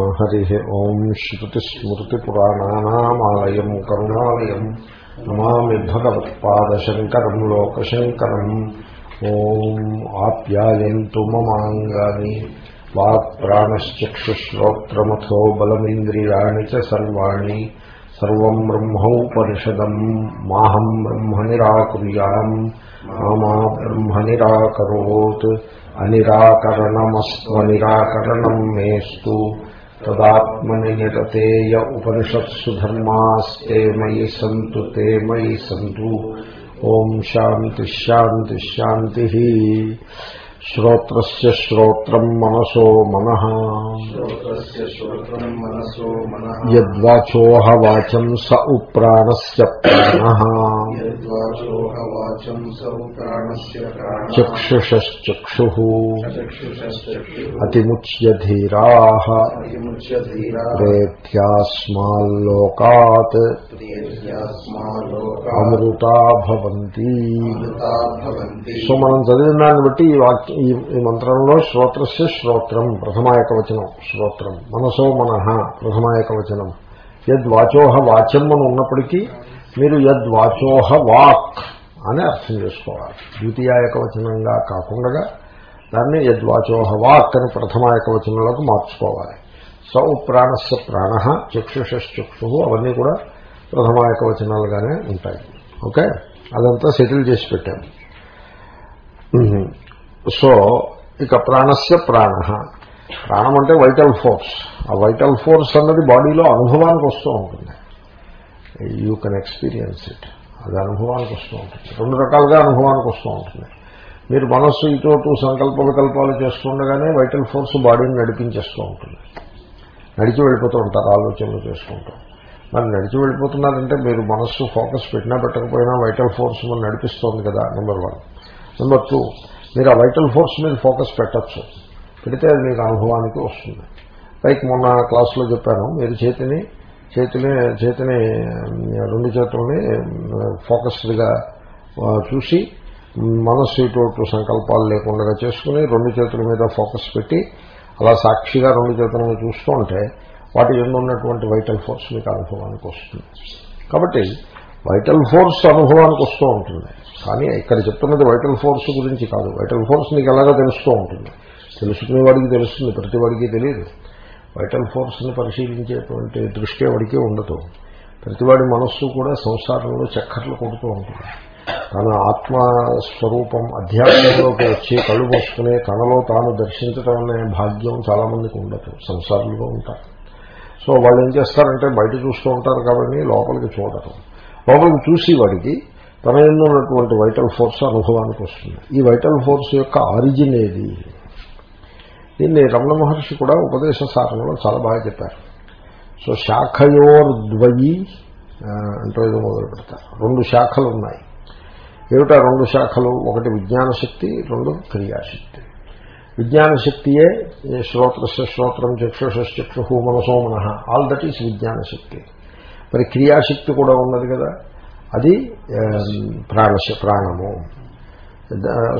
हरि ओं श्रुतिस्मृतिपुराणानामालयम् करुणालयम् नमा भगवत्पादशङ्करम् लोकशंक ओं आप्याय ममाङ्गानि। वाक्प्राणश्चक्षुश्रोत्रमथो बलमिन्द्रियाणि च सर्वाणि। सर्वम् ब्रह्मोपनिषदम्। माहम् ब्रह्म निराकुर्याम् मा ब्रह्म निराकरोत् अनिराकरणमस्त्वनिराकरणम् मेऽस्तु। తదాత్మని నిరతేయ ఉపనిషత్సు ధర్మాస్తే మయి సంతు తే మయి సంతు ఓం శాంతి శాంతి శాంతి శ్రోత్రస్య శ్రోత్రం మనసో మన యద్వాచోహ వాచం ప్రేత్యాస్మాల్లోకాత్ అమృతా భవంతి సో మనం చదివిన దాన్ని బట్టి ఈ వాక్య ఈ మంత్రంలో శ్రోత్రస్య శ్రోత్రం ప్రథమాయకవచనం శ్రోత్రం. మనసో మనహ ప్రథమాయకవచనం. యద్వాచోహ వాచ్యం అని ఉన్నప్పటికీ మీరు యద్వాచోహ వాక్ అని అర్థం చేసుకోవాలి. ద్వితీయాయకవచనంగా కాకుండా దాన్ని యద్వాచోహ వాక్ అని ప్రథమాయకవచనంలోకి మార్చుకోవాలి. సౌ ప్రాణస్య ప్రాణ చక్షుషక్షు అవన్నీ కూడా ప్రథమాయకవచనాలుగానే ఉంటాయి. ఓకే? అదంతా సెటిల్ చేసి పెట్టాము సో ఇక ప్రాణస్య ప్రాణ. ప్రాణం అంటే వైటల్ ఫోర్స్ ఆ వైటల్ ఫోర్స్ అన్నది బాడీలో అనుభవానికి వస్తూ ఉంటుంది. యూ కెన్ ఎక్స్పీరియన్స్ ఇట్ అది అనుభవానికి వస్తూ ఉంటుంది. రెండు రకాలుగా అనుభవానికి వస్తూ ఉంటుంది. మీరు మనస్సు ఇటు సంకల్ప వికల్పాలు చేస్తుండగానే వైటల్ ఫోర్స్ బాడీని నడిపించేస్తూ ఉంటుంది. నడిచి వెళ్ళిపోతూ ఉంటారు ఆలోచనలు చేసుకుంటూ మరి నడిచి వెళ్ళిపోతున్నారంటే మీరు మనస్సు ఫోకస్ పెట్టినా పెట్టకపోయినా వైటల్ ఫోర్స్ మనం నడిపిస్తోంది కదా నెంబర్ వన్ నెంబర్ టూ మీరు ఆ వైటల్ ఫోర్స్ మీద ఫోకస్ పెట్టచ్చు. పెడితే అది మీకు అనుభవానికి వస్తుంది. లైక్ మొన్న క్లాస్లో చెప్పాను మీరు చేతిని చేతిని చేతిని రెండు చేతుల్ని ఫోకస్డ్గా చూసి మనస్సు ఇటు సంకల్పాలు లేకుండా చేసుకుని రెండు చేతుల మీద ఫోకస్ పెట్టి అలా సాక్షిగా రెండు చేతులను చూస్తూ ఉంటే వాటి ఎందు ఉన్నటువంటి వైటల్ ఫోర్స్ మీకు అనుభవానికి వస్తుంది. కాబట్టి వైటల్ ఫోర్స్ అనుభవానికి వస్తూ ఉంటుంది. కానీ ఇక్కడ చెప్తున్నది వైటల్ ఫోర్స్ గురించి కాదు. వైటల్ ఫోర్స్ నీకు ఎలాగో తెలుస్తూ ఉంటుంది. తెలుసుకునే వాడికి తెలుస్తుంది ప్రతి వాడికి తెలియదు. వైటల్ ఫోర్స్ని పరిశీలించేటువంటి దృష్టి వాడికి ఉండదు. ప్రతివాడి మనస్సు కూడా సంసారంలో చక్కర్లు కొడుతూ ఉంటుంది. తన ఆత్మస్వరూపం అధ్యాత్మంలోకి వచ్చి కళ్ళు మోసుకునే తనలో తాను దర్శించడం అనే భాగ్యం చాలామందికి ఉండదు. సంసారంలో ఉంటారు. సో వాళ్ళు ఏం చేస్తారంటే బయట చూస్తూ ఉంటారు కాబట్టి లోపలికి చూడరు. లోపలికి చూసి వాడికి తన ఉన్నటువంటి వైటల్ ఫోర్స్ అనుభవానికి వస్తుంది. ఈ వైటల్ ఫోర్స్ యొక్క ఆరిజిన్ ఏది? దీన్ని రమణ మహర్షి కూడా ఉపదేశ సారంలో చాలా బాగా చెప్పారు. సో శాఖయోర్ద్వయి అంటూ ఏదో మొదలు పెడతారు. రెండు శాఖలు ఉన్నాయి. ఏమిటా రెండు శాఖలు? ఒకటి విజ్ఞాన శక్తి రెండు క్రియాశక్తి. విజ్ఞాన శక్తియే శ్రోత్రస్య శ్రోత్రం చక్షుషశ్చక్షు మనసో మనః. ఆల్ దట్ ఈస్ విజ్ఞాన శక్తి మరి క్రియాశక్తి కూడా ఉన్నది కదా? అది ప్రాణశ ప్రాణము.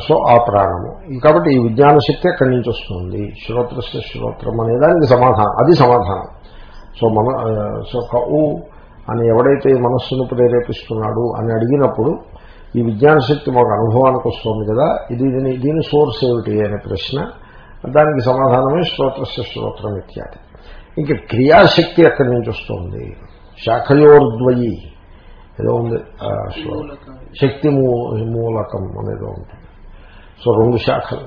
సో ఆ ప్రాణము. కాబట్టి ఈ విజ్ఞాన శక్తి ఎక్కడి నుంచి వస్తుంది? శ్రోత్రస్య శ్రోత్రం అనే దానికి సమాధానం. అది సమాధానం. సో మన సో కౌ అని ఎవడైతే మనస్సును ప్రేరేపిస్తున్నాడు అని అడిగినప్పుడు ఈ విజ్ఞాన శక్తి మాకు అనుభవానికి వస్తుంది కదా ఇది దీని దీని సోర్స్ ఏమిటి అనే ప్రశ్న దానికి సమాధానమే శ్రోత్రస్య శ్రోత్రం ఇత్యాది. ఇంక క్రియాశక్తి ఎక్కడి నుంచి వస్తుంది? శాఖయోర్ద్వయి. ఏదో ఉంది శక్తి మూలకం. అనేదో ఉంటుంది సో రెండు శాఖలు.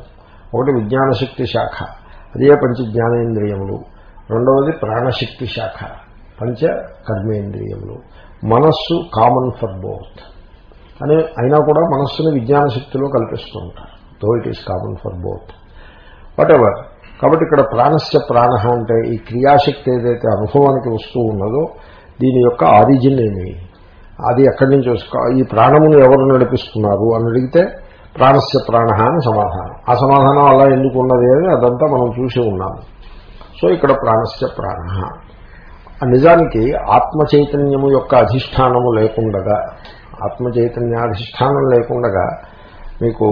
ఒకటి విజ్ఞాన శక్తి శాఖ అదే పంచ జ్ఞానేంద్రియములు రెండవది ప్రాణశక్తి శాఖ పంచ కర్మేంద్రియములు. మనస్సు కామన్ ఫర్ బోత్ అని అయినా కూడా మనస్సుని విజ్ఞాన శక్తిలో కల్పిస్తూ ఉంటారు. Though it is common for both whatever కాబట్టి ఇక్కడ ప్రాణస్య ప్రాణ అంటే ఈ క్రియాశక్తి ఏదైతే అనుభవానికి వస్తూ ఉన్నదో దీని యొక్క ఆరిజిన్ ఏమి? అది ఎక్కడి నుంచి ఈ ప్రాణమును ఎవరు నడిపిస్తున్నారు అని అడిగితే ప్రాణస్య ప్రాణ అని సమాధానం. ఆ సమాధానం అలా ఎందుకు ఉన్నది అని అదంతా మనం చూసి ఉన్నాము సో ఇక్కడ ప్రాణస్య ప్రాణ నిజానికి ఆత్మ చైతన్యము యొక్క అధిష్టానము లేకుండగా ఆత్మ చైతన్యాధిష్టానం లేకుండగా మీకు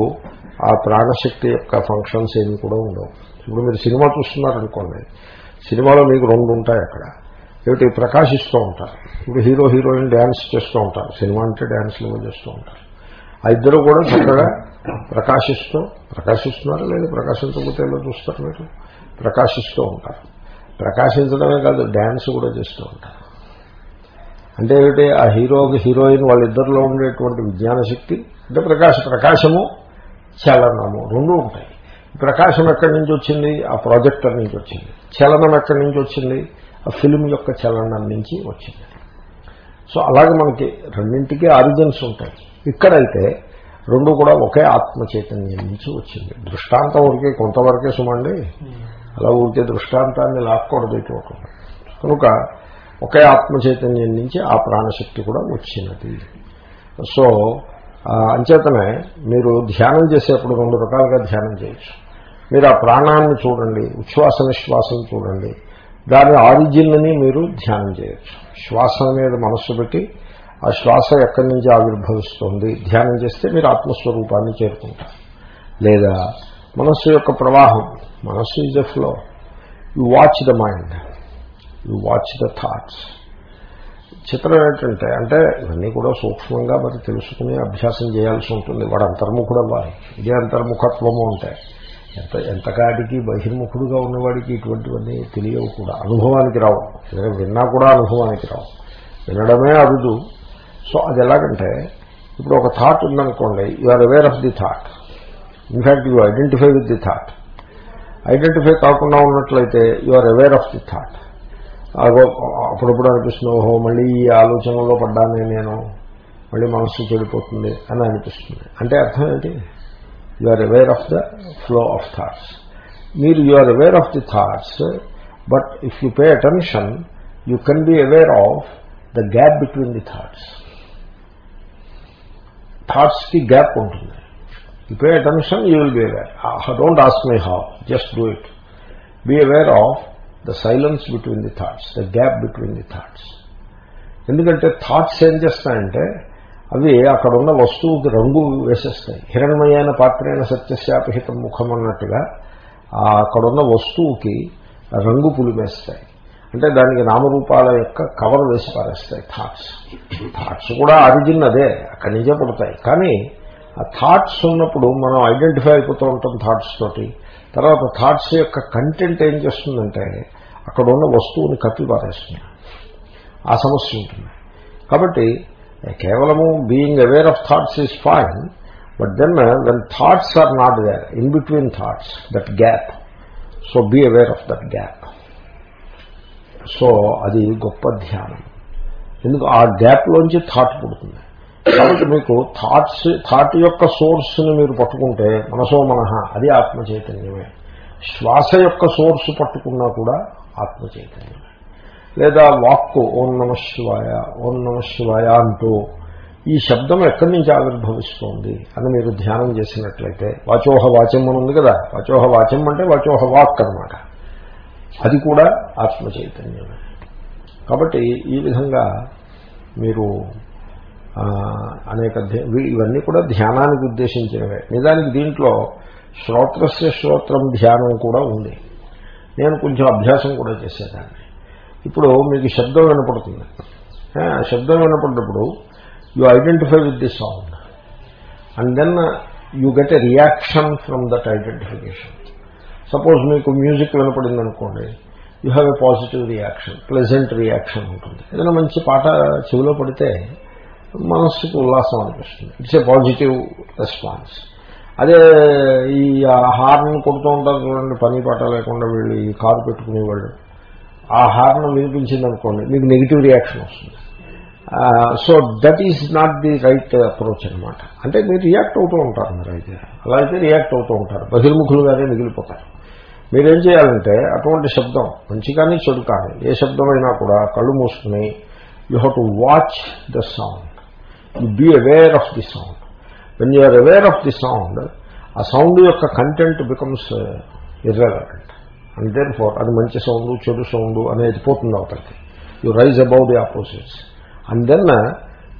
ఆ ప్రాణశక్తి యొక్క ఫంక్షన్స్ ఏమి కూడా ఉండవు. ఇప్పుడు మీరు సినిమా చూస్తున్నారనుకోండి సినిమాలో మీకు రెండు ఉంటాయి అక్కడ. ఏమిటి? ప్రకాశిస్తూ ఉంటారు. ఇప్పుడు హీరో హీరోయిన్ డ్యాన్స్ చేస్తూ ఉంటారు. సినిమా అంటే డ్యాన్స్లు చేస్తూ ఉంటారు. ఆ ఇద్దరు కూడా చక్కగా ప్రకాశిస్తూ ప్రకాశిస్తున్నారు లేదా ప్రకాశించకపోతే ఎలా చూస్తారు మీరు? ప్రకాశిస్తూ ఉంటారు. ప్రకాశించడమే కాదు డ్యాన్స్ కూడా చేస్తూ ఉంటారు. అంటే ఏమిటి? ఆ హీరోకి హీరోయిన్ వాళ్ళిద్దరిలో ఉండేటువంటి విజ్ఞాన శక్తి అంటే ప్రకాశ ప్రకాశము చలనము రెండు ఉంటాయి. ప్రకాశం ఎక్కడి నుంచి వచ్చింది? ఆ ప్రాజెక్టర్ నుంచి వచ్చింది. చలనం ఎక్కడి నుంచి వచ్చింది? ఫిల్మ్ యొక్క చలనం నుంచి వచ్చింది. సో అలాగే మనకి రెండింటికి ఆరిజిన్స్ ఉంటాయి. ఇక్కడైతే రెండు కూడా ఒకే ఆత్మ చైతన్యం నుంచి వచ్చింది. దృష్టాంతం ఊరికే కొంతవరకే సుమండి. అలా ఊరికే దృష్టాంతాన్ని లాక్కూడదు ఇటువంటి కనుక ఒకే ఆత్మ చైతన్యం నుంచి ఆ ప్రాణశక్తి కూడా వచ్చినది. సో అంచేతనే మీరు ధ్యానం చేసేప్పుడు రెండు రకాలుగా ధ్యానం చేయొచ్చు. మీరు ఆ ప్రాణాన్ని చూడండి ఉచ్ఛ్వాస నిశ్వాసం చూడండి. దాని ఆరిజిన్ని మీరు ధ్యానం చేయొచ్చు. శ్వాస మీద మనస్సు పెట్టి ఆ శ్వాస ఎక్కడి నుంచి ఆవిర్భవిస్తుంది? ధ్యానం చేస్తే మీరు ఆత్మస్వరూపాన్ని చేరుకుంటారు. లేదా మనస్సు యొక్క ప్రవాహం. మనస్సు is a flow you watch the mind you watch the thoughts చిత్రం ఏంటంటే అంటే ఇవన్నీ కూడా సూక్ష్మంగా మరి తెలుసుకుని అభ్యాసం చేయాల్సి ఉంటుంది. వాడు అంతర్ముఖుడు అవ్వాలి ఇదే అంతర్ముఖత్వము ఉంటాయి ఎంత ఎంతకాటికి బహిర్ముఖుడుగా ఉన్నవాడికి ఇటువంటివన్నీ తెలియవు కూడా. అనుభవానికి రావు. ఎందుకంటే విన్నా కూడా అనుభవానికి రావు. వినడమే అరుదు. సో అది ఎలాగంటే ఇప్పుడు ఒక థాట్ ఉందనుకోండి you are aware of the thought in fact you identify with the thought identify కాకుండా ఉన్నట్లయితే you are aware of the thought అప్పుడప్పుడు అనిపిస్తుంది ఓహో మళ్ళీ ఈ ఆలోచనలో పడ్డానే నేను. మళ్ళీ మనస్సు చెడిపోతుంది అని అనిపిస్తుంది. అంటే అర్థం ఏంటి? You are aware of the flow of thoughts మీరు you are aware of the thoughts but if you pay attention you can be aware of the gap between the thoughts థాట్స్కి gap ఉంటుంది you pay attention you will be aware don't ask my how just do it be aware of the silence between the thoughts the gap between the thoughts ఎందుకంటే thoughts ఏం చేస్తాయంటే అవి అక్కడ ఉన్న వస్తువుకి రంగు వేసేస్తాయి. హిరణమయైన పాత్రైన సత్యశాపహితం ముఖం అన్నట్టుగా అక్కడున్న వస్తువుకి రంగు పులిమేస్తాయి. అంటే దానికి నామరూపాల యొక్క కవర్ వేసి పారేస్తాయి థాట్స్ థాట్స్ కూడా ఆరిజిన్ అదే అక్కడి నుంచే పడతాయి. కానీ ఆ థాట్స్ ఉన్నప్పుడు మనం ఐడెంటిఫై అయిపోతూ ఉంటాం థాట్స్ తోటి. తర్వాత థాట్స్ యొక్క కంటెంట్ ఏం చేస్తుందంటే అక్కడ ఉన్న వస్తువుని కప్పి పారేస్తుంది. ఆ సమస్య ఉంటుంది. కాబట్టి కేవలము being aware of thoughts is fine but then when thoughts are not there in between thoughts that gap so be aware of that gap so అది గొప్ప ధ్యానం. ఎందుకు? ఆ గ్యాప్లోంచి థాట్ పుడుతుంది. కాబట్టి మీకు థాట్స్ థాట్ యొక్క సోర్స్ని మీరు పట్టుకుంటే మనసో మనహ అది ఆత్మ చైతన్యమే శ్వాస యొక్క సోర్స్ పట్టుకున్నా కూడా ఆత్మ చైతన్యమే లేదా వాక్కు ఓం నమ శివాయ ఓం నమ శివాయ అంటూ ఈ శబ్దం ఎక్కడి నుంచి ఆవిర్భవిస్తోంది అని మీరు ధ్యానం చేసినట్లయితే వాచోహ వాచం అని ఉంది కదా వాచోహ వాచం అంటే వాచోహ వాక్ అనమాట అది కూడా ఆత్మ చైతన్యమే. కాబట్టి ఈ విధంగా మీరు అనేక ఇవన్నీ కూడా ధ్యానానికి ఉద్దేశించినవే. నిజానికి దీంట్లో శ్రోత్రస్య శ్రోత్రం ధ్యానం కూడా ఉంది. నేను కొంచెం అభ్యాసం కూడా చేసేదాన్ని. ఇప్పుడు మీకు శబ్దం వినపడుతుంది. శబ్దం వినపడినప్పుడు you identify with the sound and then you get a reaction from that identification suppose మీకు మ్యూజిక్ వినపడింది అనుకోండి you have a positive reaction pleasant reaction ఉంటుంది. ఏదైనా మంచి పాట చెవిలో పడితే మనస్సుకు ఉల్లాసం అనిపిస్తుంది. ఇట్స్ ఏ పాజిటివ్ రెస్పాన్స్ అదే ఈ హార్న్ కొడుతూ ఉంటారు చూడండి పని పాట లేకుండా వీళ్ళు ఈ కారు పెట్టుకునేవాళ్ళు. ఆ హార్న్ వినిపించింది అనుకోండి మీకు నెగిటివ్ రియాక్షన్ వస్తుంది. So that is not the right approach అనమాట అంటే మీరు రియాక్ట్ అవుతూ ఉంటారు మీరు అయితే. అలా అయితే రియాక్ట్ అవుతూ ఉంటారు. బహిర్ముఖులుగానే మిగిలిపోతారు. మీరేం చేయాలంటే అటువంటి శబ్దం మంచి కానీ చెడు కానీ ఏ శబ్దమైనా కూడా కళ్ళు మూసుకుని you have to watch the sound you be aware of the sound when you're aware of the sound ఆ సౌండ్ యొక్క content becomes irrelevant and then for అది మంచి సౌండ్ చెడు సౌండ్ అనేది పోతుంది అవతలకి. You rise above the opposites and then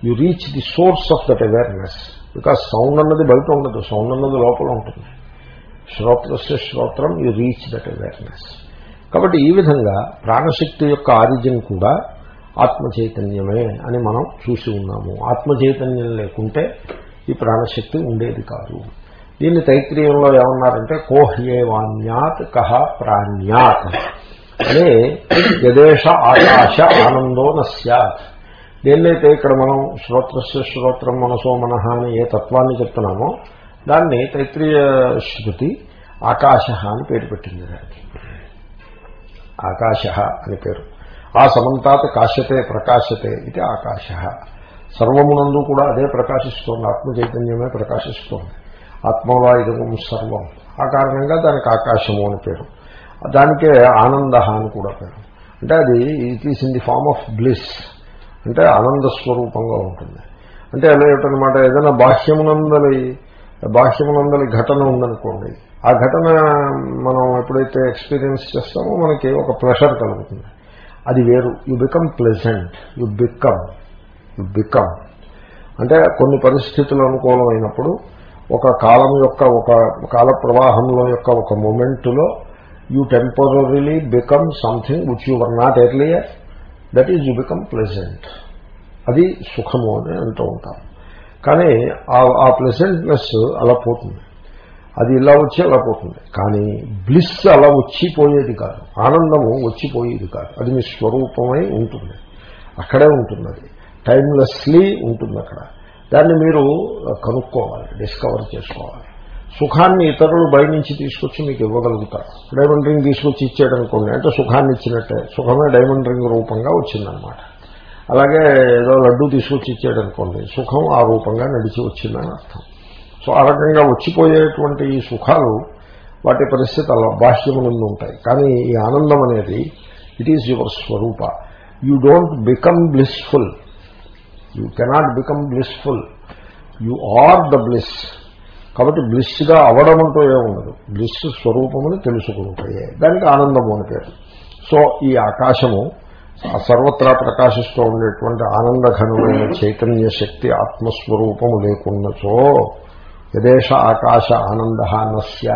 you reach the source of that awareness because sound అన్నది బయట ఉండదు. సౌండ్ అన్నది లోపల ఉంటుంది. శ్రోత్రస్య శ్రోత్రం యు రీచ్ దట్ అవేర్నెస్ కాబట్టి ఈ విధంగా ప్రాణశక్తి యొక్క ఆరిజిన్ కూడా ఆత్మ చైతన్యమే అని మనం చూసి ఉన్నాము. ఆత్మ చైతన్యం లేకుంటే ఈ ప్రాణశక్తి ఉండేది కాదు. దీన్ని తైత్రీయంలో ఏమన్నారంటే కోహ్యేవాణ్యాత్ కహ ప్రాణ్యాత్. అని యదేష ఆకాశ ఆనందో నస్యాత్ దేన్నైతే ఇక్కడ మనం శ్రోత్రస్య శ్రోత్రం మనసో మనహ అని ఏ తత్వాన్ని చెప్తున్నామో దాన్ని తైత్రీయ శృతి ఆకాశ అని పేరు పెట్టింది దానికి. ఆకాశ అని పేరు. ఆ సమంతాత్ కాశ్యతే ప్రకాశతే ఇది ఆకాశ. సర్వమునందు కూడా అదే ప్రకాశిస్తోంది ఆత్మ చైతన్యమే ప్రకాశిస్తోంది. ఆత్మవాయుధం సర్వం. ఆ కారణంగా దానికి ఆకాశము అని పేరు. దానికే ఆనంద అని కూడా పేరు. అంటే అది it is in the form of bliss అంటే ఆనంద స్వరూపంగా ఉంటుంది. అంటే ఎలా ఏమిటనమాట ఏదైనా బాహ్యమునందలి బాహ్యమునందలి ఘటన ఉందనుకోండి. ఆ ఘటన మనం ఎప్పుడైతే ఎక్స్పీరియన్స్ చేస్తామో మనకి ఒక ప్రెషర్ కలుగుతుంది. అది వేరు. You become pleasant you become you become అంటే కొన్ని పరిస్థితులు అనుకూలమైనప్పుడు ఒక కాలం యొక్క ఒక కాల ప్రవాహంలో యొక్క ఒక మూమెంట్లో you temporarily become something which you were not earlier that is you become pleasant. అది సుఖము అని అంటూ ఉంటాం. కానీ ఆ ప్లెజెంట్నెస్ అలా పోతుంది. అది ఇలా వచ్చి అలా పోతుంది. కానీ బ్లిస్ అలా వచ్చిపోయేది కాదు. ఆనందము వచ్చిపోయేది కాదు. అది మీ స్వరూపమై ఉంటుంది. అక్కడే ఉంటుంది అది టైమ్లెస్లీ ఉంటుంది అక్కడ దాన్ని మీరు కనుక్కోవాలి డిస్కవర్ చేసుకోవాలి. సుఖాన్ని ఇతరులు బయట నుంచి తీసుకొచ్చి మీకు ఇవ్వగలుగుతారు. డైమండ్ రింగ్ తీసుకొచ్చి ఇచ్చాడు అంటే సుఖాన్ని ఇచ్చినట్టే. సుఖమే డైమండ్ రింగ్ రూపంగా వచ్చిందనమాట. అలాగే ఏదో లడ్డూ తీసుకొచ్చి ఇచ్చాడు సుఖం ఆ రూపంగా నడిచి వచ్చిందని అర్థం. సో ఆ రకంగా వచ్చిపోయేటువంటి ఈ సుఖాలు వాటి పరిస్థితి అలా బాహ్యమునందు ఉంటాయి. కానీ ఈ ఆనందం అనేది it is your Swaroopa. You don't become blissful you cannot become blissful you are the bliss కాబట్టి బ్లిస్గా అవడం అంటూ ఏముండదు బ్లిస్ స్వరూపమని తెలుసుకుంటాయే దానికి ఆనందము అని పేరు. సో ఈ ఆకాశము సర్వత్రా ప్రకాశిస్తూ ఉండేటువంటి ఆనందఘనమైన చైతన్య శక్తి ఆత్మస్వరూపము లేకున్నచో యదేశ ఆకాశ ఆనంద నస్య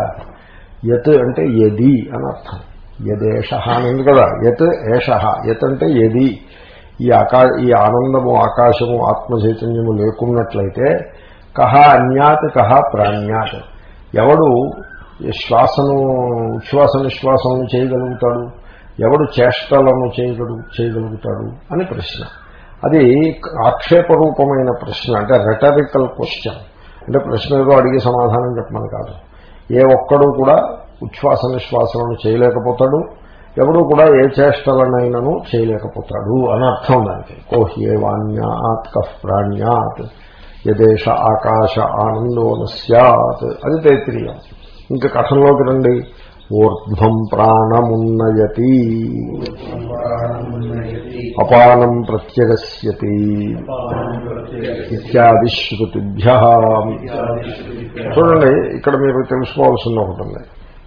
యత్ అంటే యది అని అర్థం. యదేశ అనింది కదా. యత్ ఏష. యత్ అంటే యది. ఈ ఆకా ఈ ఆనందము ఆకాశము ఆత్మ చైతన్యము లేకున్నట్లయితే కహ అన్యాత్ కహ ప్రాణ్యాత్. ఎవడు శ్వాసను ఉచ్ఛ్వాస నిశ్వాసము చేయగలుగుతాడు? ఎవడు చేష్టలను చేయగలు చేయగలుగుతాడు? అని ప్రశ్న. అది ఆక్షేపరూపమైన ప్రశ్న అంటే రెటరికల్ క్వశ్చన్ అంటే ప్రశ్న ఏదో అడిగి సమాధానం చెప్పమని కాదు. ఏ ఒక్కడు కూడా ఉచ్ఛ్వాస నిశ్వాసలను చేయలేకపోతాడు ఎవడు కూడా ఏ చేష్టలనైనాను చేయలేకపోతాడు అని అర్థం దానికి. కోహ్యేవాన్యాత్ కఫ్ ప్రాణ్యాత్ యదేశ ఆకాశ ఆనందోన సత్ అది తైత్రీయం. ఇంకా కథంలోకి రండి. ఊర్ధ్వం ప్రాణమున్నయతి. అపానం ప్రత్యగస్యతి. ఇత్యాది శృతిభ్య చూడండి ఇక్కడ మీరు తెలుసుకోవాల్సింది ఒకటి ఉంది.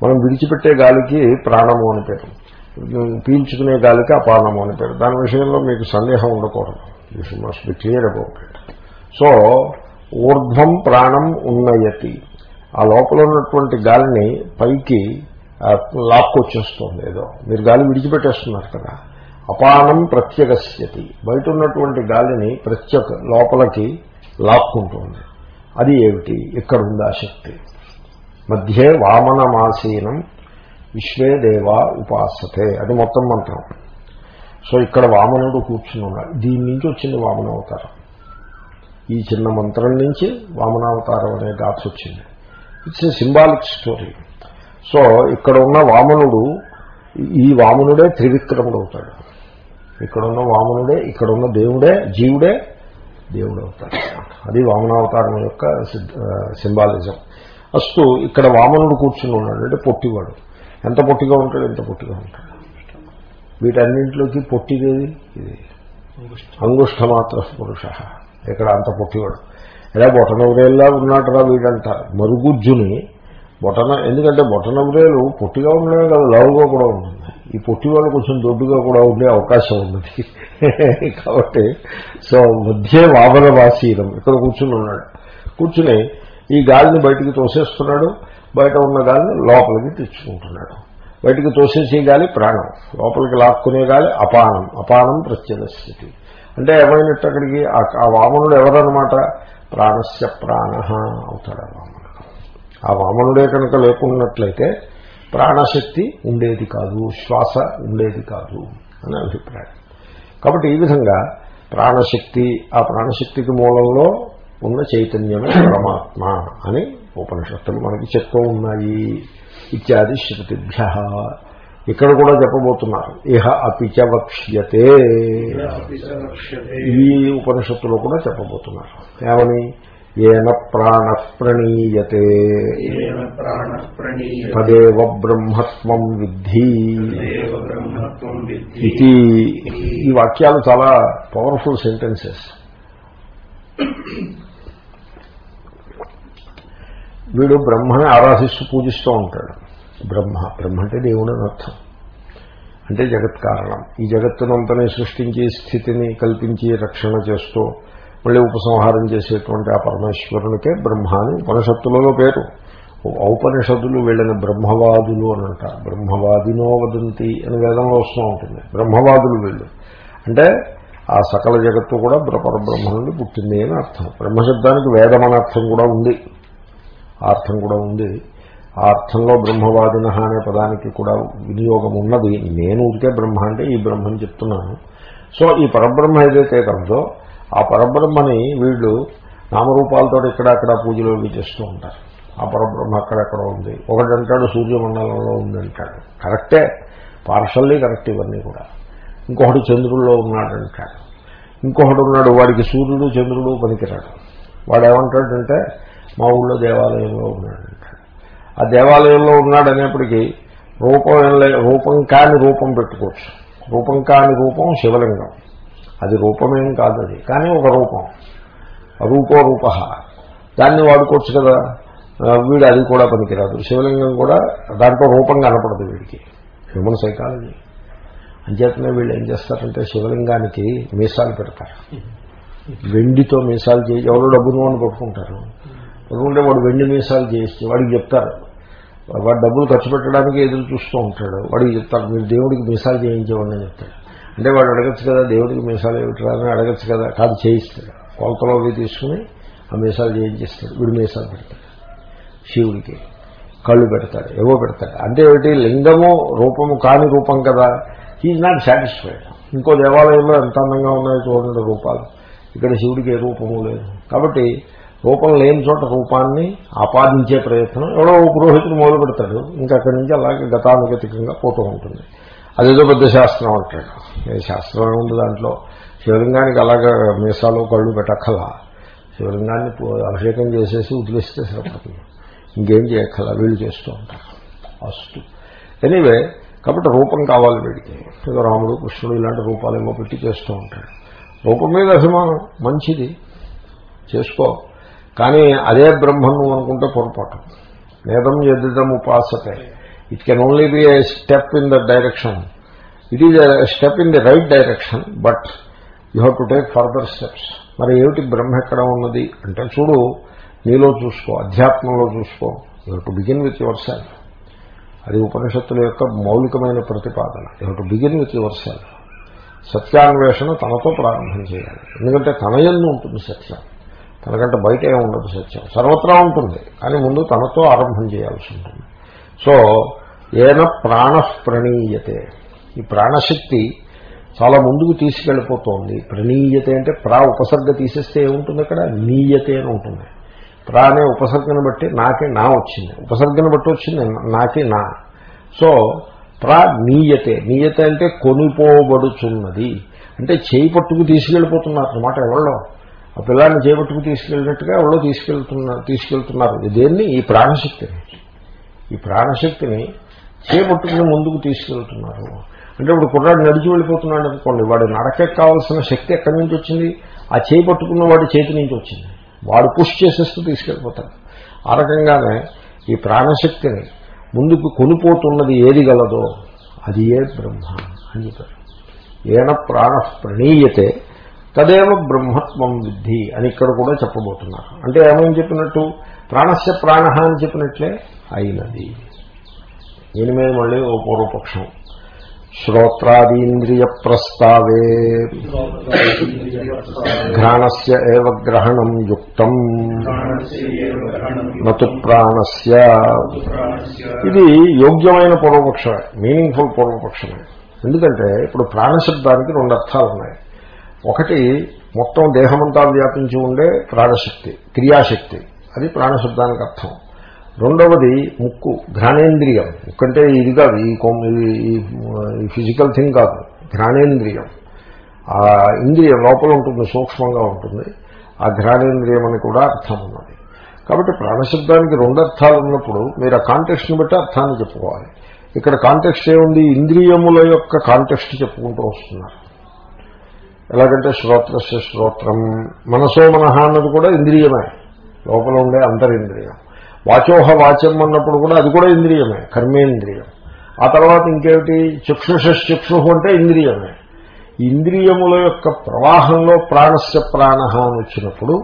మనం విడిచిపెట్టే గాలికి ప్రాణము అని పేరు. పీల్చుకునే గాలికి అపానము అని పేరు. దాని విషయంలో మీకు సందేహం ఉండకూడదు. You must be clear about it so ఊర్ధ్వం ప్రాణం ఉన్నయతి. ఆ లోపల ఉన్నటువంటి గాలిని పైకి లాక్కొచ్చేస్తుంది ఏదో. మీరు గాలి విడిచిపెట్టేస్తున్నారు కదా. అపానం ప్రత్యేకస్యతి బయట ఉన్నటువంటి గాలిని ప్రత్యేక లోపలికి లాక్కుంటుంది. అది ఏమిటి? ఇక్కడ ఉంది ఆ శక్తి? మధ్యే వామనమాసీనం విశ్వే దేవా ఉపాసతే అది మొత్తం మంత్రం. సో ఇక్కడ వామనుడు కూర్చుని ఉన్నాడు. దీని నుంచి వచ్చింది వామన అవతారం ఈ చిన్న మంత్రం నుంచి వామనావతారం అనే గాథ వచ్చింది. It's a symbolic story so ఇక్కడ ఉన్న వామనుడు ఈ వామనుడే త్రివిక్రముడు అవుతాడు. ఇక్కడ ఉన్న వామనుడే ఇక్కడ ఉన్న దేవుడే జీవుడే దేవుడు అవుతాడు అది వామనావతారం యొక్క సింబాలిజం అస్తు ఇక్కడ వామనుడు కూర్చుని ఉన్నాడు. అంటే పొట్టివాడు. ఎంత పొట్టిగా ఉంటాడు ఎంత పొట్టిగా ఉంటాడు. వీటన్నింటిలోకి పొట్టిదేది? ఇది. అంగుష్ట. మాత్ర పురుష. ఇక్కడ అంత పొట్టివాడు? ఎలా బొటనవ్రేలా ఉన్నాడరా వీడంటారు మరుగుజ్జుని బొటన ఎందుకంటే బొటనవ్రేలు పొట్టిగా ఉండడమే కాదు లవ్గా కూడా ఉంటుంది. ఈ పొట్టి వాళ్ళు కొంచెం దొడ్డుగా కూడా ఉండే అవకాశం ఉన్నది. కాబట్టి సో మధ్య వామన వాసీనం. ఇక్కడ కూర్చుని ఉన్నాడు. కూర్చుని ఈ గాలిని బయటికి తోసేస్తున్నాడు. బయట ఉన్న గాలిని లోపలికి తెచ్చుకుంటున్నాడు. బయటికి తోసేసే గాలి ప్రాణం. లోపలికి లాక్కునే గాలి అపానం. అపానం ప్రత్యేక స్థితి అంటే ఏమైనట్టు అక్కడికి? ఆ వామనుడు ఎవరనమాట ప్రాణస్య ప్రాణ అవుతాడు ఆ వామనుడు. ఆ వామనుడే కనుక లేకున్నట్లయితే ప్రాణశక్తి ఉండేది కాదు శ్వాస ఉండేది కాదు అని అభిప్రాయం. కాబట్టి ఈ విధంగా ప్రాణశక్తి ఆ ప్రాణశక్తికి మూలంలో ఉన్న చైతన్యమే పరమాత్మ అని ఉపనిషత్తులు మనకి చెప్తూ ఉన్నాయి. ఇత్యాది శృతిభ్య ఇక్కడ కూడా చెప్పబోతున్నారు. ఇహ అపిచ వక్ష్యతే. ఈ ఉపనిషత్తులో కూడా చెప్పబోతున్నారు. ఏమని? ఏన ప్రాణ ప్రణీయతే తదేవ బ్రహ్మత్వం విద్ధి. ఇది ఈ వాక్యాలు చాలా పవర్ఫుల్ సెంటెన్సెస్ వీడు బ్రహ్మని ఆరాధిస్తూ పూజిస్తూ ఉంటాడు. బ్రహ్మ బ్రహ్మ అంటే దేవుడు అని అర్థం. అంటే జగత్ కారణం. ఈ జగత్తునంతనే సృష్టించి స్థితిని కల్పించి రక్షణ చేస్తూ మళ్ళీ ఉపసంహారం చేసేటువంటి ఆ పరమేశ్వరునికే బ్రహ్మ అని ఉపనిషత్తులలో పేరు. ఔపనిషత్తులు వీళ్ళని బ్రహ్మవాదులు అని అంటారు. బ్రహ్మవాదినో వదంతి అని వేదంలో వస్తూ ఉంటుంది. బ్రహ్మవాదులు వీళ్ళు. అంటే ఆ సకల జగత్తు కూడా పరబ్రహ్మ నుండి పుట్టింది అని అర్థం. బ్రహ్మశబ్దానికి వేదం అర్థం కూడా ఉంది. ఆ అర్థం కూడా ఉంది. ఆ అర్థంలో బ్రహ్మవాదిన అనే పదానికి కూడా వినియోగం ఉన్నది. నేను ఊరికే బ్రహ్మ అంటే ఈ బ్రహ్మని చెప్తున్నాను. సో ఈ పరబ్రహ్మ ఏదైతే కలదో ఆ పరబ్రహ్మని వీళ్ళు నామరూపాలతో ఇక్కడ అక్కడ పూజలు చేస్తూ ఉంటారు. ఆ పరబ్రహ్మ అక్కడెక్కడ ఉంది. ఒకటంటాడు సూర్యమండలంలో ఉంది అంటాడు కరెక్టే. పార్షల్లీ కరెక్ట్ ఇవన్నీ కూడా. ఇంకొకటి చంద్రుల్లో ఉన్నాడంటాడు. ఇంకొకటి ఉన్నాడు వాడికి సూర్యుడు చంద్రుడు పనికిరాడు. వాడు ఏమంటాడంటే మా ఊళ్ళో దేవాలయంలో ఉన్నాడంటాడు ఆ దేవాలయంలో ఉన్నాడనేప్పటికీ రూపం రూపం కాని రూపం పెట్టుకోవచ్చు. రూపం కాని రూపం శివలింగం. అది రూపమేం కాదు అది. కానీ ఒక రూపం. రూపో రూప. దాన్ని వాడుకోవచ్చు కదా. వీడు అది కూడా పనికిరాదు. శివలింగం కూడా దాంట్లో రూపం కనపడదు వీడికి. Human psychology. అంచేతనే వీళ్ళు ఏం చేస్తారంటే శివలింగానికి మీసాలు పెడతారు. వెండితో మీసాలు చేసి ఎవరో డబ్బును అని పట్టుకుంటారు. ఎందుకంటే వాడు వెండి మీసాలు చేయిస్తే వాడికి చెప్తారు. వాడు డబ్బులు ఖర్చు పెట్టడానికి ఎదురు చూస్తూ ఉంటాడు. వాడికి చెప్తారు మీరు దేవుడికి మీసాలు చేయించేవాడిని చెప్తాడు అంటే వాడు అడగచ్చు కదా దేవుడికి మీసాలు ఏమిట్రా అని అడగచ్చు కదా కాదు చేయిస్తాడు. కొలతలో అవి తీసుకుని ఆ మీసాలు చేయించేస్తాడు. వీడు మీసాలు పెడతాడు. శివుడికి కళ్ళు పెడతాడు ఏవో పెడతాడు. అంటే ఏమిటి? లింగము రూపము కాని రూపం కదా. హీఈ్ నాట్ సాటిస్ఫైడ్ ఇంకో దేవాలయంలో ఎంత అందంగా ఉన్నాయో చూడండి రూపాలు. ఇక్కడ శివుడికి ఏ రూపము లేదు. కాబట్టి రూపం లేని చోట రూపాన్ని ఆపాదించే ప్రయత్నం ఎవడో పురోహితుడు మొదలు పెడతాడు. ఇంకా అక్కడి నుంచి అలాగే గతానుగతికంగా పోతూ ఉంటుంది. అదేదో పెద్ద శాస్త్రం అంటాడు. ఏ శాస్త్రం ఉంది దాంట్లో? శివలింగానికి అలాగా మీసాలు కళ్ళు పెట్టక్కల. శివలింగాన్ని అభిషేకం చేసేసి వదిలేస్తే సరిపడుతుంది ఇంకేం చేయక్కల? వీళ్ళు చేస్తూ ఉంటారు. ఫస్ట్ ఎనీవే కాబట్టి రూపం కావాలి వీడికి. ఏదో రాముడు కృష్ణుడు ఇలాంటి రూపాలు ఏమో పెట్టి చేస్తూ ఉంటాడు. రూపం మీద అభిమానం. మంచిది. చేసుకో. కానీ అదే బ్రహ్మం నువ్వు అనుకుంటే పొరపాటు. వేదం ఎదిదం ఉపాసతే. It can only be a step in the direction it is step in the right direction but you have to take further steps మరి ఏమిటి బ్రహ్మ ఎక్కడ ఉన్నది? అంటే చూడు నీలో చూసుకో అధ్యాత్మంలో చూసుకో. You to begin with yourself అది ఉపనిషత్తుల యొక్క మౌలికమైన ప్రతిపాదన. You to begin with yourself సత్యాన్వేషణ తనతో ప్రారంభం చేయాలి. ఎందుకంటే తన ఎందు ఉంటుంది సత్యం. తనకంటే బయట ఏముండదు ఉండదు సత్యం. సర్వత్రా ఉంటుంది కానీ ముందు తనతో ఆరంభం చేయాల్సి ఉంటుంది. సో ఏన ప్రాణ ప్రణీయతే ఈ ప్రాణశక్తి చాలా ముందుకు తీసుకెళ్ళిపోతోంది. ప్రణీయతే అంటే ప్రా ఉపసర్గ తీసేస్తే ఏముంటుంది అక్కడ? నీయతే అని ఉంటుంది. ప్రా అనే ఉపసర్గను బట్టి నాకే నా వచ్చింది. ఉపసర్గను బట్టి వచ్చింది నాకే నా. సో ప్రా నీయతే. నీయతే అంటే కొనిపోబడుచున్నది. అంటే చేయి పట్టుకు తీసుకెళ్ళిపోతున్నారు. అన్నమాట ఎవరిలో? ఆ పిల్లాన్ని చేపట్టుకు తీసుకెళ్ళినట్టుగా ఎవరో తీసుకెళ్తున్నారు. తీసుకెళ్తున్నారు దేన్ని? ఈ ప్రాణశక్తిని. ఈ ప్రాణశక్తిని చేపట్టుకుని ముందుకు తీసుకెళ్తున్నారు. అంటే ఇప్పుడు కుర్రాడు నడిచి వెళ్ళిపోతున్నాడు అనుకోండి వాడు నడకెక్ కావాల్సిన శక్తి ఎక్కడి నుంచి వచ్చింది? ఆ చేయి పట్టుకున్న వాడి చేతి నుంచి వచ్చింది. వాడు పుష్ చేసేస్తూ తీసుకెళ్ళిపోతాడు. ఆ రకంగానే ఈ ప్రాణశక్తిని ముందుకు కొనిపోతున్నది ఏది గలదో అది ఏ బ్రహ్మ అని చెప్పారు. ఏన ప్రాణ ప్రణీయతే తదేవ బ్రహ్మత్వం విద్ధి అని ఇక్కడ కూడా చెప్పబోతున్నారు. అంటే ఏమని చెప్పినట్టు? ప్రాణస్య ప్రాణ అని చెప్పినట్లే అయినది. దీని మీద మళ్ళీ ఓ పూర్వపక్షం. శ్రోత్రాదీంద్రియ ప్రస్తావే. ఘ్రాణస్య ఏవ గ్రహణం యుక్తం. నతు ప్రాణస్య. ఇది యోగ్యమైన పూర్వపక్షమే మీనింగ్ఫుల్ పూర్వపక్షమే. ఎందుకంటే ఇప్పుడు ప్రాణశబ్దానికి రెండు అర్థాలు ఉన్నాయి. ఒకటి మొత్తం దేహమంతా వ్యాపించి ఉండే ప్రాణశక్తి క్రియాశక్తి. అది ప్రాణశబ్దానికి అర్థం. రెండవది ముక్కు ఘ్రాణేంద్రియం. ముక్కంటే ఇది కాదు ఈ కొమ్- ఈ- ఈ ఫిజికల్ థింగ్ కాదు ఘ్రాణేంద్రియం. ఆ ఇంద్రియం లోపల ఉంటుంది సూక్ష్మంగా ఉంటుంది. ఆ ఘ్రాణేంద్రియం అని కూడా అర్థం ఉన్నది. కాబట్టి ప్రాణశబ్దానికి రెండు అర్థాలు ఉన్నప్పుడు మీరు ఆ కాంటెక్స్ట్ని బట్టి అర్థాన్ని చెప్పుకోవాలి. ఇక్కడ కాంటెక్స్ట్ ఏముంది? ఇంద్రియముల యొక్క కాంటెక్స్ట్ చెప్పుకుంటూ వస్తున్నారు. ఎలాగంటే శ్రోత్రస్య శ్రోత్రం. మనసో మనహ అన్నది కూడా ఇంద్రియమే. లోపల ఉండే అంతరింద్రియం. వాచోహ వాచం అన్నప్పుడు కూడా అది కూడా ఇంద్రియమే కర్మేంద్రియం. ఆ తర్వాత ఇంకేమిటి? చక్షుషక్షు అంటే ఇంద్రియమే. ఇంద్రియముల యొక్క ప్రవాహంలో ప్రాణస్య ప్రాణ అని వచ్చినప్పుడు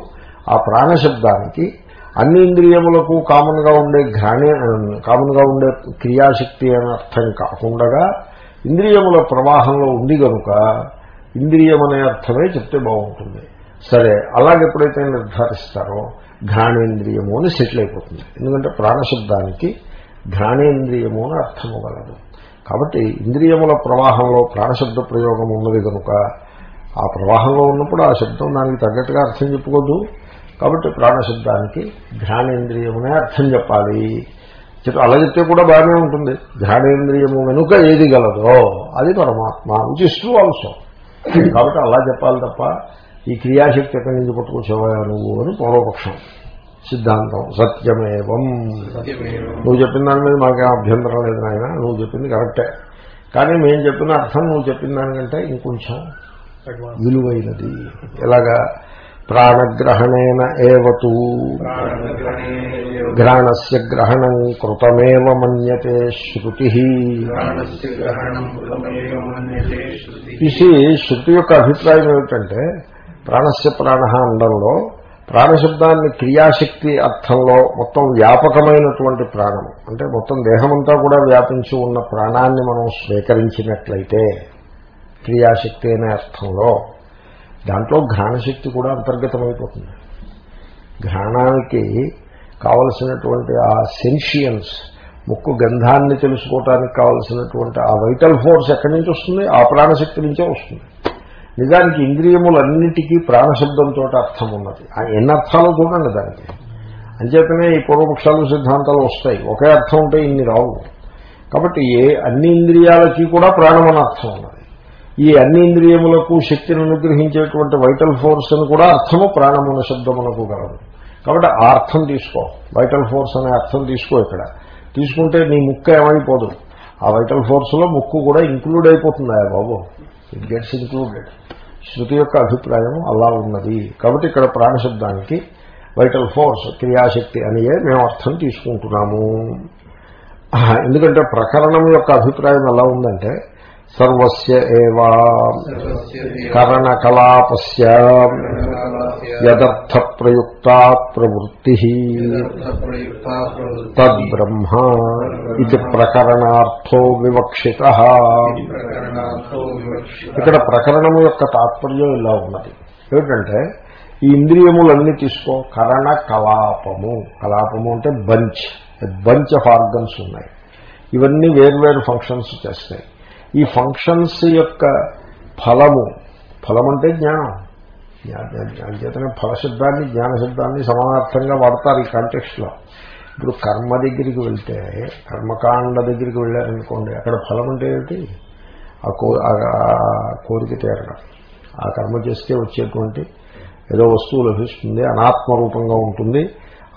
ఆ ప్రాణశబ్దానికి అన్ని ఇంద్రియములకు కామన్గా ఉండే ఘానే కామన్గా ఉండే క్రియాశక్తి అని అర్థం కాకుండా ఇంద్రియముల ప్రవాహంలో ఉంది కనుక ఇంద్రియం అనే అర్థమే చెప్తే బాగుంటుంది. సరే అలాగెప్పుడైతే నిర్ధారిస్తారో ఘ్రాణేంద్రియము అని సెటిల్ అయిపోతుంది. ఎందుకంటే ప్రాణశబ్దానికి ఘ్రాణేంద్రియము అని అర్థము గలదు కాబట్టి ఇంద్రియముల ప్రవాహంలో ప్రాణశబ్ద ప్రయోగం ఉన్నది కనుక ఆ ప్రవాహంలో ఉన్నప్పుడు ఆ శబ్దం దానికి తగ్గట్టుగా అర్థం చెప్పుకోదు కాబట్టి ప్రాణశబ్దానికి ఘ్రాణేంద్రియమునే అర్థం చెప్పాలి. అలా చెప్తే కూడా బాగానే ఉంటుంది. ఘ్రాణేంద్రియము వెనుక ఏది గలదో అది పరమాత్మ విచ్ ఇస్ ట్రూ ఆల్సో కాబట్టి అలా చెప్పాలి తప్ప ఈ క్రియాశక్తి ఎక్కడి నుంచి పట్టుకొచ్చేవా నువ్వు అని పూర్వపక్షం. సిద్ధాంతం. సత్యమేవం. నువ్వు చెప్పిన దాని మీద మాకేం అభ్యంతరం లేదు నాయన. నువ్వు చెప్పింది కరెక్టే. కానీ మేము చెప్పిన అర్థం నువ్వు చెప్పిన దానికంటే ఇంకొంచెం విలువైనది. ఎలాగా? ప్రాణగ్రహణేన ఏవతు గ్రహణస్య గ్రహణం కృతమేవ మన్యతే శృతి. ఇది శృతి యొక్క అభిప్రాయం ఏమిటంటే ప్రాణస్య ప్రాణ అండంలో ప్రాణశబ్దాన్ని క్రియాశక్తి అర్థంలో మొత్తం వ్యాపకమైనటువంటి ప్రాణము అంటే మొత్తం దేహమంతా కూడా వ్యాపించి ఉన్న ప్రాణాన్ని మనం స్వీకరించినట్లయితే క్రియాశక్తి అనే అర్థంలో దాంట్లో ఘ్రాణశక్తి కూడా అంతర్గతమైపోతుంది. ఘ్రాణానికి కావలసినటువంటి ఆ సెన్షియన్స్ ముక్కు గంధాన్ని తెలుసుకోవటానికి కావలసినటువంటి ఆ వైటల్ ఫోర్స్ ఎక్కడి నుంచి వస్తుంది? ఆ ప్రాణశక్తి నుంచే వస్తుంది. నిజానికి ఇంద్రియములన్నిటికీ ప్రాణశబ్దంతో అర్థం ఉన్నది. ఆ ఎన్ని అర్థాలు చూడండి దానికి. అంచేతనే ఈ పూర్వపక్షాలు సిద్ధాంతాలు వస్తాయి. ఒకే అర్థం ఉంటే ఇన్ని రావు. కాబట్టి ఏ అన్ని ఇంద్రియాలకి కూడా ప్రాణం అని అర్థం ఉన్నది. ఈ అన్ని ఇంద్రియములకు శక్తిని అనుగ్రహించేటువంటి వైటల్ ఫోర్స్ అని కూడా అర్థము ప్రాణమున శబ్దమునకు గలదు కాబట్టి ఆ అర్థం తీసుకో. వైటల్ ఫోర్స్ అనే అర్థం తీసుకో ఇక్కడ. తీసుకుంటే నీ ముక్క ఏమైపోదు. ఆ వైటల్ ఫోర్స్లో ముక్కు కూడా ఇంక్లూడ్ అయిపోతుంది ఆ బాబు. ఇట్ గెట్స్ ఇంక్లూడెడ్ శృతి యొక్క అభిప్రాయం అలా ఉన్నది. కాబట్టి ఇక్కడ ప్రాణశబ్దానికి వైటల్ ఫోర్స్ క్రియాశక్తి అనియే మేము అర్థం తీసుకుంటున్నాము. ఎందుకంటే ప్రకరణం యొక్క అభిప్రాయం ఎలా ఉందంటే సర్వస్య ఏవా. కరణకలాపస్య యదర్థ ప్రయుక్త ప్రవృత్తి. తద్బ్రహ్మ ఇది ప్రకరణార్థో వివక్షిత. ఇక్కడ ప్రకరణము యొక్క తాత్పర్యం ఇలా ఉన్నది. ఏమిటంటే ఈ ఇంద్రియములన్నీ తీసుకో కరణ కలాపము కలాపము అంటే బంచ్. బంచ్ ఆఫ్ ఆర్గన్స్ ఉన్నాయి. ఇవన్నీ వేర్వేరు ఫంక్షన్స్ చేస్తాయి. ఈ ఫంక్షన్స్ యొక్క ఫలము ఫలం అంటే జ్ఞానం అంచేతనే ఫలశబ్దాన్ని జ్ఞానశబ్దాన్ని సమానార్థంగా వాడతారు ఈ కాంటెక్స్ట్లో ఇప్పుడు కర్మ దగ్గరికి వెళ్తే కర్మకాండ దగ్గరికి వెళ్ళారనుకోండి అక్కడ ఫలం అంటే ఏమిటి ఆ కో ఆ కోరిక తీరడం. ఆ కర్మ చేస్తే వచ్చేటువంటి ఏదో వస్తువు లభిస్తుంది అనాత్మ రూపంగా ఉంటుంది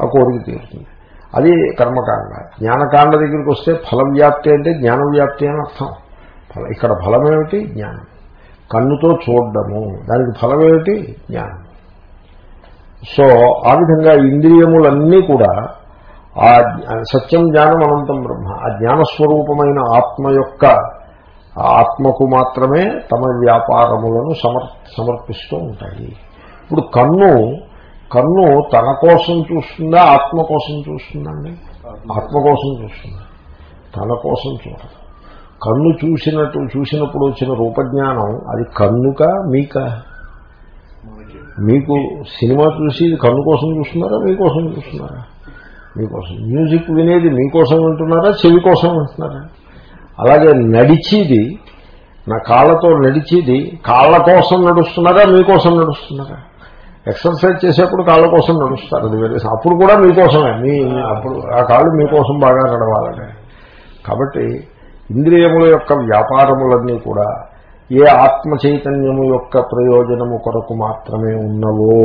ఆ కోరిక తీరుతుంది. అది కర్మకాండ. జ్ఞానకాండ దగ్గరికి వస్తే ఫల వ్యాప్తి అంటే జ్ఞాన వ్యాప్తి అని అర్థం. ఫలం. ఇక్కడ ఫలం ఏమిటి జ్ఞానం. కన్నుతో చూడడము. దానికి ఫలం ఏమిటి జ్ఞానం. సో ఆ విధంగా ఇంద్రియములన్నీ కూడా ఆ సత్యం జ్ఞానం అనంతం బ్రహ్మ. ఆ జ్ఞానస్వరూపమైన ఆత్మ యొక్క ఆత్మకు మాత్రమే తమ వ్యాపారములను సమర్ సమర్పిస్తూ ఉంటాయి. ఇప్పుడు కన్ను కన్ను తన కోసం చూస్తుందా ఆత్మ కోసం చూస్తుందండి? ఆత్మ కోసం చూస్తుంది? తన కోసం చూడదు. కన్ను చూసినట్టు చూసినప్పుడు వచ్చిన రూపజ్ఞానం అది కన్నుక మీక? మీకు సినిమా చూసి కన్ను కోసం చూస్తున్నారా మీకోసం చూస్తున్నారా? మీకోసం మ్యూజిక్ వినేది మీకోసం వింటున్నారా చెవి కోసం వింటున్నారా? అలాగే నడిచేది నా కాళ్ళతో నడిచేది కాళ్ళ కోసం నడుస్తున్నారా మీకోసం నడుస్తున్నారా? ఎక్సర్సైజ్ చేసేప్పుడు కాళ్ళ కోసం నడుస్తారు అది వేరే. అప్పుడు కూడా మీకోసమే మీ అప్పుడు ఆ కాళ్ళు మీకోసం బాగా నడవాలంటే కాబట్టి ఇంద్రియముల యొక్క వ్యాపారములన్నీ కూడా ఏ ఆత్మ చైతన్యము యొక్క ప్రయోజనము కొరకు మాత్రమే ఉన్నవో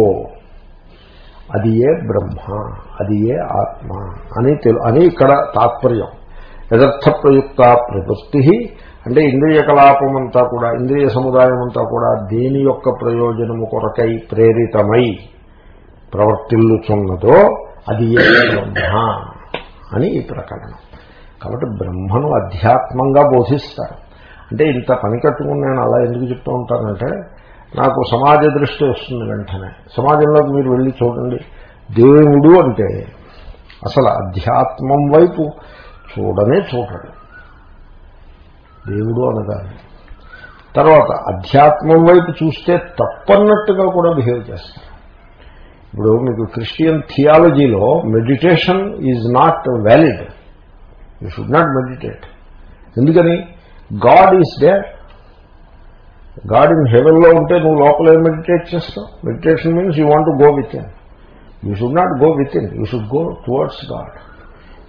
అది ఏ బ్రహ్మ అది ఏ ఆత్మ అని తెలు అని ఇక్కడ తాత్పర్యం. యథర్థ ప్రయుక్త ప్రవృత్తి అంటే ఇంద్రియ కలాపమంతా కూడా ఇంద్రియ సముదాయం అంతా కూడా దేని యొక్క ప్రయోజనము కొరకై ప్రేరితమై ప్రవర్తిల్లుచున్నదో అది ఏ బ్రహ్మ అని ఈ ప్రకరణం. కాబట్టి బ్రహ్మను అధ్యాత్మంగా బోధిస్తారు. అంటే ఇంత పని కట్టుకుని నేను అలా ఎందుకు చెప్తూ ఉంటానంటే నాకు సమాజ దృష్టి వస్తుంది వెంటనే. సమాజంలోకి మీరు వెళ్ళి చూడండి. దేవుడు అంటే అసలు అధ్యాత్మం వైపు చూడనే చూడడు. దేవుడు అనగానే. తర్వాత అధ్యాత్మం వైపు చూస్తే తప్పన్నట్టుగా కూడా బిహేవ్ చేస్తారు. ఇప్పుడు మీకు Christian థియాలజీలో meditation is not valid. You should not meditate ఎందుకని? God is there God in హెవెన్లో ఉంటే నువ్వు లోపల ఏం మెడిటేట్ చేస్తావు? Meditation means you want go within you should not go within you should go towards God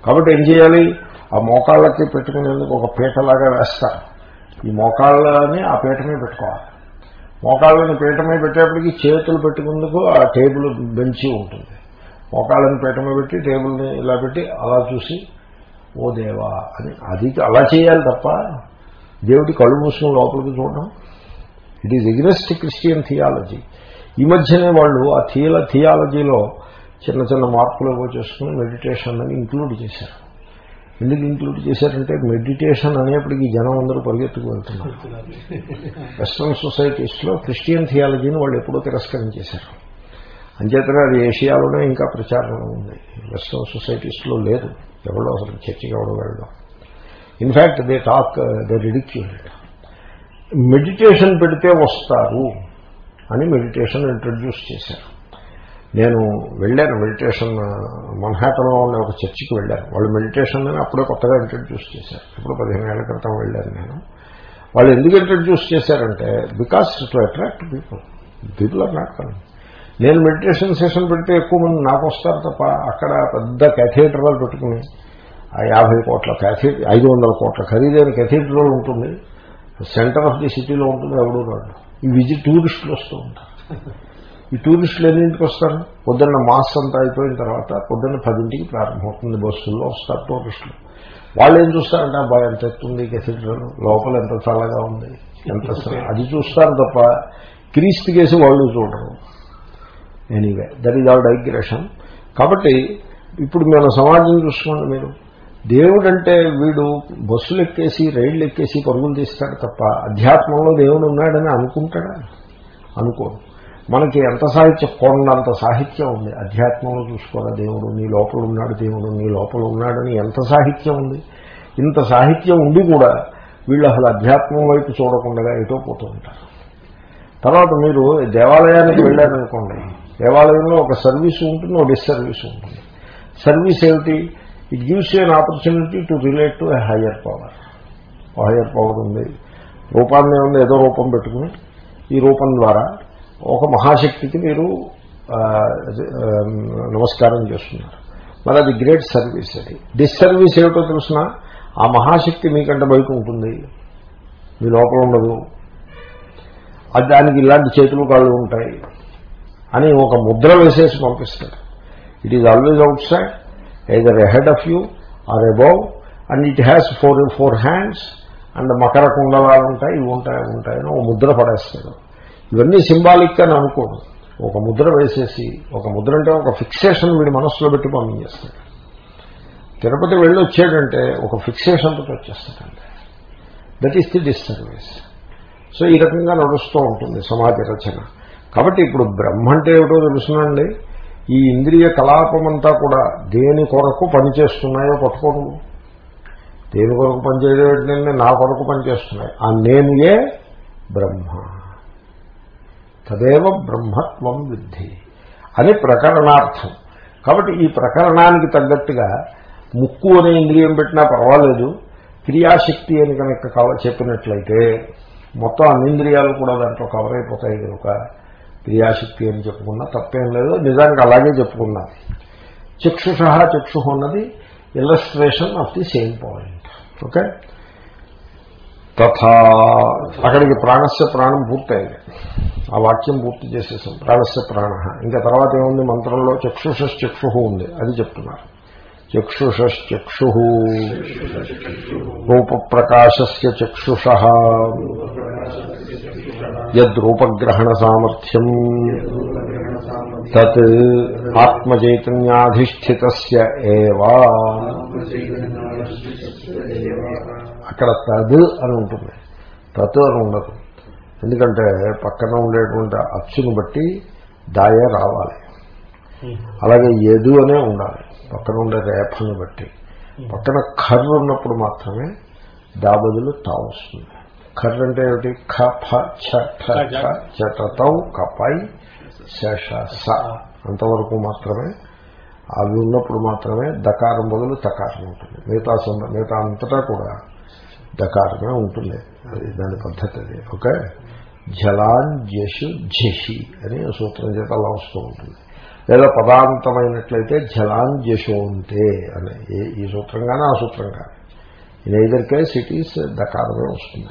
కాబట్టి ఏం చేయాలి? ఆ మోకాళ్ళకి పెట్టుకునేందుకు ఒక పీటలాగా వేస్తారు. ఈ మోకాళ్ళని ఆ పీట మీద పెట్టుకోవాలి. మోకాళ్ళని పీట మీద పెట్టేప్పటికి చేతులు పెట్టుకుందుకు ఆ టేబుల్ బెంచి ఉంటుంది. మోకాళ్ళని పీట మీద పెట్టి టేబుల్ని ఇలా పెట్టి అలా చూసి ఓ దేవా అని. అది అలా చేయాలి తప్ప దేవుడి కళ్ళు మూసుకుని లోపలికి చూడడం. It is against Christian theology ఈ మధ్యనే వాళ్ళు ఆ థియల థియాలజీలో చిన్న చిన్న మార్పులు ఏవో చేసుకుని మెడిటేషన్ అని ఇంక్లూడ్ చేశారు. ఎందుకు ఇంక్లూడ్ చేశారంటే మెడిటేషన్ అనేప్పటికీ జనం అందరూ పరిగెత్తుకు వెళ్తున్నారు. వెస్ట్రన్ సొసైటీస్లో క్రిస్టియన్ థియాలజీని వాళ్ళు ఎప్పుడూ తిరస్కరించేశారు అంచేతనే అది ఏషియాలోనే ఇంకా ప్రచారంలో ఉంది. వెస్ట్రన్ సొసైటీస్లో లేదు. ఎవరో అసలు చర్చకి ఎవడో వెళ్ళడం. In fact they talk they ridiculed meditation పెడితే వస్తారు అని మెడిటేషన్ ఇంట్రడ్యూస్ చేశారు. నేను వెళ్ళాను మెడిటేషన్ మన్హాటంలో uh, ఉన్న ఒక చర్చికి వెళ్ళాను. వాళ్ళు మెడిటేషన్ అని అప్పుడే కొత్తగా ఇంట్రడ్యూస్ చేశారు. ఇప్పుడు పదిహేను ఏళ్ళ క్రితం వెళ్ళాను నేను. వాళ్ళు ఎందుకు ఇంట్రడ్యూస్ చేశారంటే because to attract people people are not coming నేను మెడిటేషన్ సెషన్ పెడితే ఎక్కువ మంది నాకు వస్తారు తప్ప అక్కడ పెద్ద క్యాథీడ్రల్ పెట్టుకుని ఆ యాభై కోట్ల క్యాథీ ఐదు వందల కోట్ల ఖరీదైన క్యాథీడ్రల్ ఉంటుంది. సెంటర్ ఆఫ్ ది సిటీలో ఉంటుంది ఎవడో రాడు. ఈ విజిట్ టూరిస్టులు వస్తూ ఉంటారు. ఈ టూరిస్టులు ఎన్నింటికి వస్తారు? పొద్దున్న మాస్ అంతా అయిపోయిన తర్వాత పొద్దున్న పదింటికి ప్రారంభమవుతుంది బస్సుల్లో వస్తారు టూరిస్టులు వాళ్ళు ఏం చూస్తారంటే అబ్బాయి ఎంత ఎత్తుంది కెథీడ్రల్ లోపల ఎంత చల్లగా ఉంది ఎంత అది చూస్తారు తప్ప క్రీస్తు కేసి వాళ్ళు చూడరు. Anyway that is all digression కాబట్టి ఇప్పుడు మన సమాజం చూసుకోండి మీరు. దేవుడు అంటే వీడు బస్సులు ఎక్కేసి రైళ్ళు ఎక్కేసి పరుగులు తీస్తాడు తప్ప అధ్యాత్మంలో దేవుడు ఉన్నాడని అనుకుంటాడా? అనుకో. మనకి ఎంత సాహిత్యం కొండంత సాహిత్యం ఉంది. అధ్యాత్మంలో చూసుకోరా దేవుడు నీ లోపల ఉన్నాడు దేవుడు నీ లోపల ఉన్నాడని ఎంత సాహిత్యం ఉంది? ఇంత సాహిత్యం ఉండి కూడా వీళ్ళు అసలు అధ్యాత్మం వైపు చూడకుండా ఎటో పోతూ ఉంటారు. తర్వాత మీరు దేవాలయానికి వెళ్ళారనుకోండి. దేవాలయంలో ఒక సర్వీస్ ఉంటుంది ఒక డిస్సర్వీస్ ఉంటుంది. సర్వీస్ ఏమిటి? It gives you an opportunity to relate to a higher power higher power ఉంది. రూపాన్ని ఉంది ఏదో రూపం పెట్టుకుని ఈ రూపం ద్వారా ఒక మహాశక్తికి మీరు నమస్కారం చేస్తున్నారు. మరి అది గ్రేట్ సర్వీస్ అది. డిస్సర్వీస్ ఏమిటో తెలిసిన? ఆ మహాశక్తి మీకంటే బయట ఉంటుంది. మీ లోపల ఉండదు. అది దానికి ఇలాంటి చేతులు కాళ్ళు ఉంటాయి. అని ఒక ముద్ర వేసేసి పంపిస్తాడు. It is always outside either ahead of you are above and it has four four hands and Makar కుండలాలు ఉంటాయి ఇవి ఉంటాయి ఉంటాయని ఒక ముద్ర పడేస్తాడు. ఇవన్నీ సింబాలిక్ అని అనుకోడు ఒక ముద్ర వేసేసి ఒక ముద్ర అంటే ఒక ఫిక్సేషన్ వీడి మనస్సులో పెట్టి పంపించేస్తాడు. తిరుపతి వెళ్ళి వచ్చాడంటే ఒక ఫిక్సేషన్ తోటి వచ్చేస్తాడండి. That is the disservice so ఈ రకంగా నడుస్తూ ఉంటుంది సమాజ రచన. కాబట్టి ఇప్పుడు బ్రహ్మ అంటే ఏమిటో తెలుసునండి. ఈ ఇంద్రియ కలాపమంతా కూడా దేని కొరకు పనిచేస్తున్నాయో పట్టుకోడు. దేని కొరకు పనిచేయడం నా కొరకు పనిచేస్తున్నాయి. ఆ నేనుయే బ్రహ్మ. తదేవ బ్రహ్మత్వం విద్ధి. అని ప్రకరణార్థం. కాబట్టి ఈ ప్రకరణానికి తగ్గట్టుగా ముక్కు అనే ఇంద్రియం పెట్టినా పర్వాలేదు. క్రియాశక్తి అని కనుక చెప్పినట్లయితే మొత్తం అన్నింద్రియాలు కూడా దాంట్లో కవర్ అయిపోతాయి కనుక క్రియాశక్తి అని చెప్పుకున్నా తప్పేం లేదు. నిజానికి అలాగే చెప్పుకున్నా. చక్షుష చక్షు అన్నది illustration of the same point okay తథా అక్కడికి ప్రాణస్య ప్రాణం పూర్తయింది. ఆ వాక్యం పూర్తి చేసేసాం. ప్రాణస్య ప్రాణ. ఇంకా తర్వాత ఏముంది? మంత్రంలో చక్షుషశ్చక్షు ఉంది. అది చెప్తున్నారు. చక్షుషశ్చక్షు రూపప్రకాశస్య చక్షుష. యద్రూపగ్రహణ సామర్థ్యం తత్ ఆత్మచైతన్యాధిష్ఠిత ఏవా. అక్కడ తద్ అని ఉంటుంది. తత్ అని ఉండదు. ఎందుకంటే పక్కన ఉండేటువంటి అచ్చును బట్టి దాయ రావాలి. అలాగే ఎదు అనే ఉండాలి. పక్కన ఉండే రేఫను బట్టి. పక్కన కర్ర ఉన్నప్పుడు మాత్రమే దా బదులు తా వస్తుంది. కర్ర అంటే ఏమిటి? ఖ ఫ చటతౌ కపై శేష స. అంతవరకు మాత్రమే. అవి ఉన్నప్పుడు మాత్రమే దకారం బదులు తకారం ఉంటుంది. మిగతా మిగతా అంతటా కూడా దకారమే ఉంటుంది. అది దాని పద్ధతి అది. ఓకే? జలాన్ జషు జషి అని సూత్రం చేత అలా వస్తూ ఉంటుంది. లేదా పదాంతమైనట్లయితే జలాన్ జశోంతే అని. ఈ సూత్రం కానీ ఆ సూత్రం కానీ in either case it is దకారమే వస్తుంది.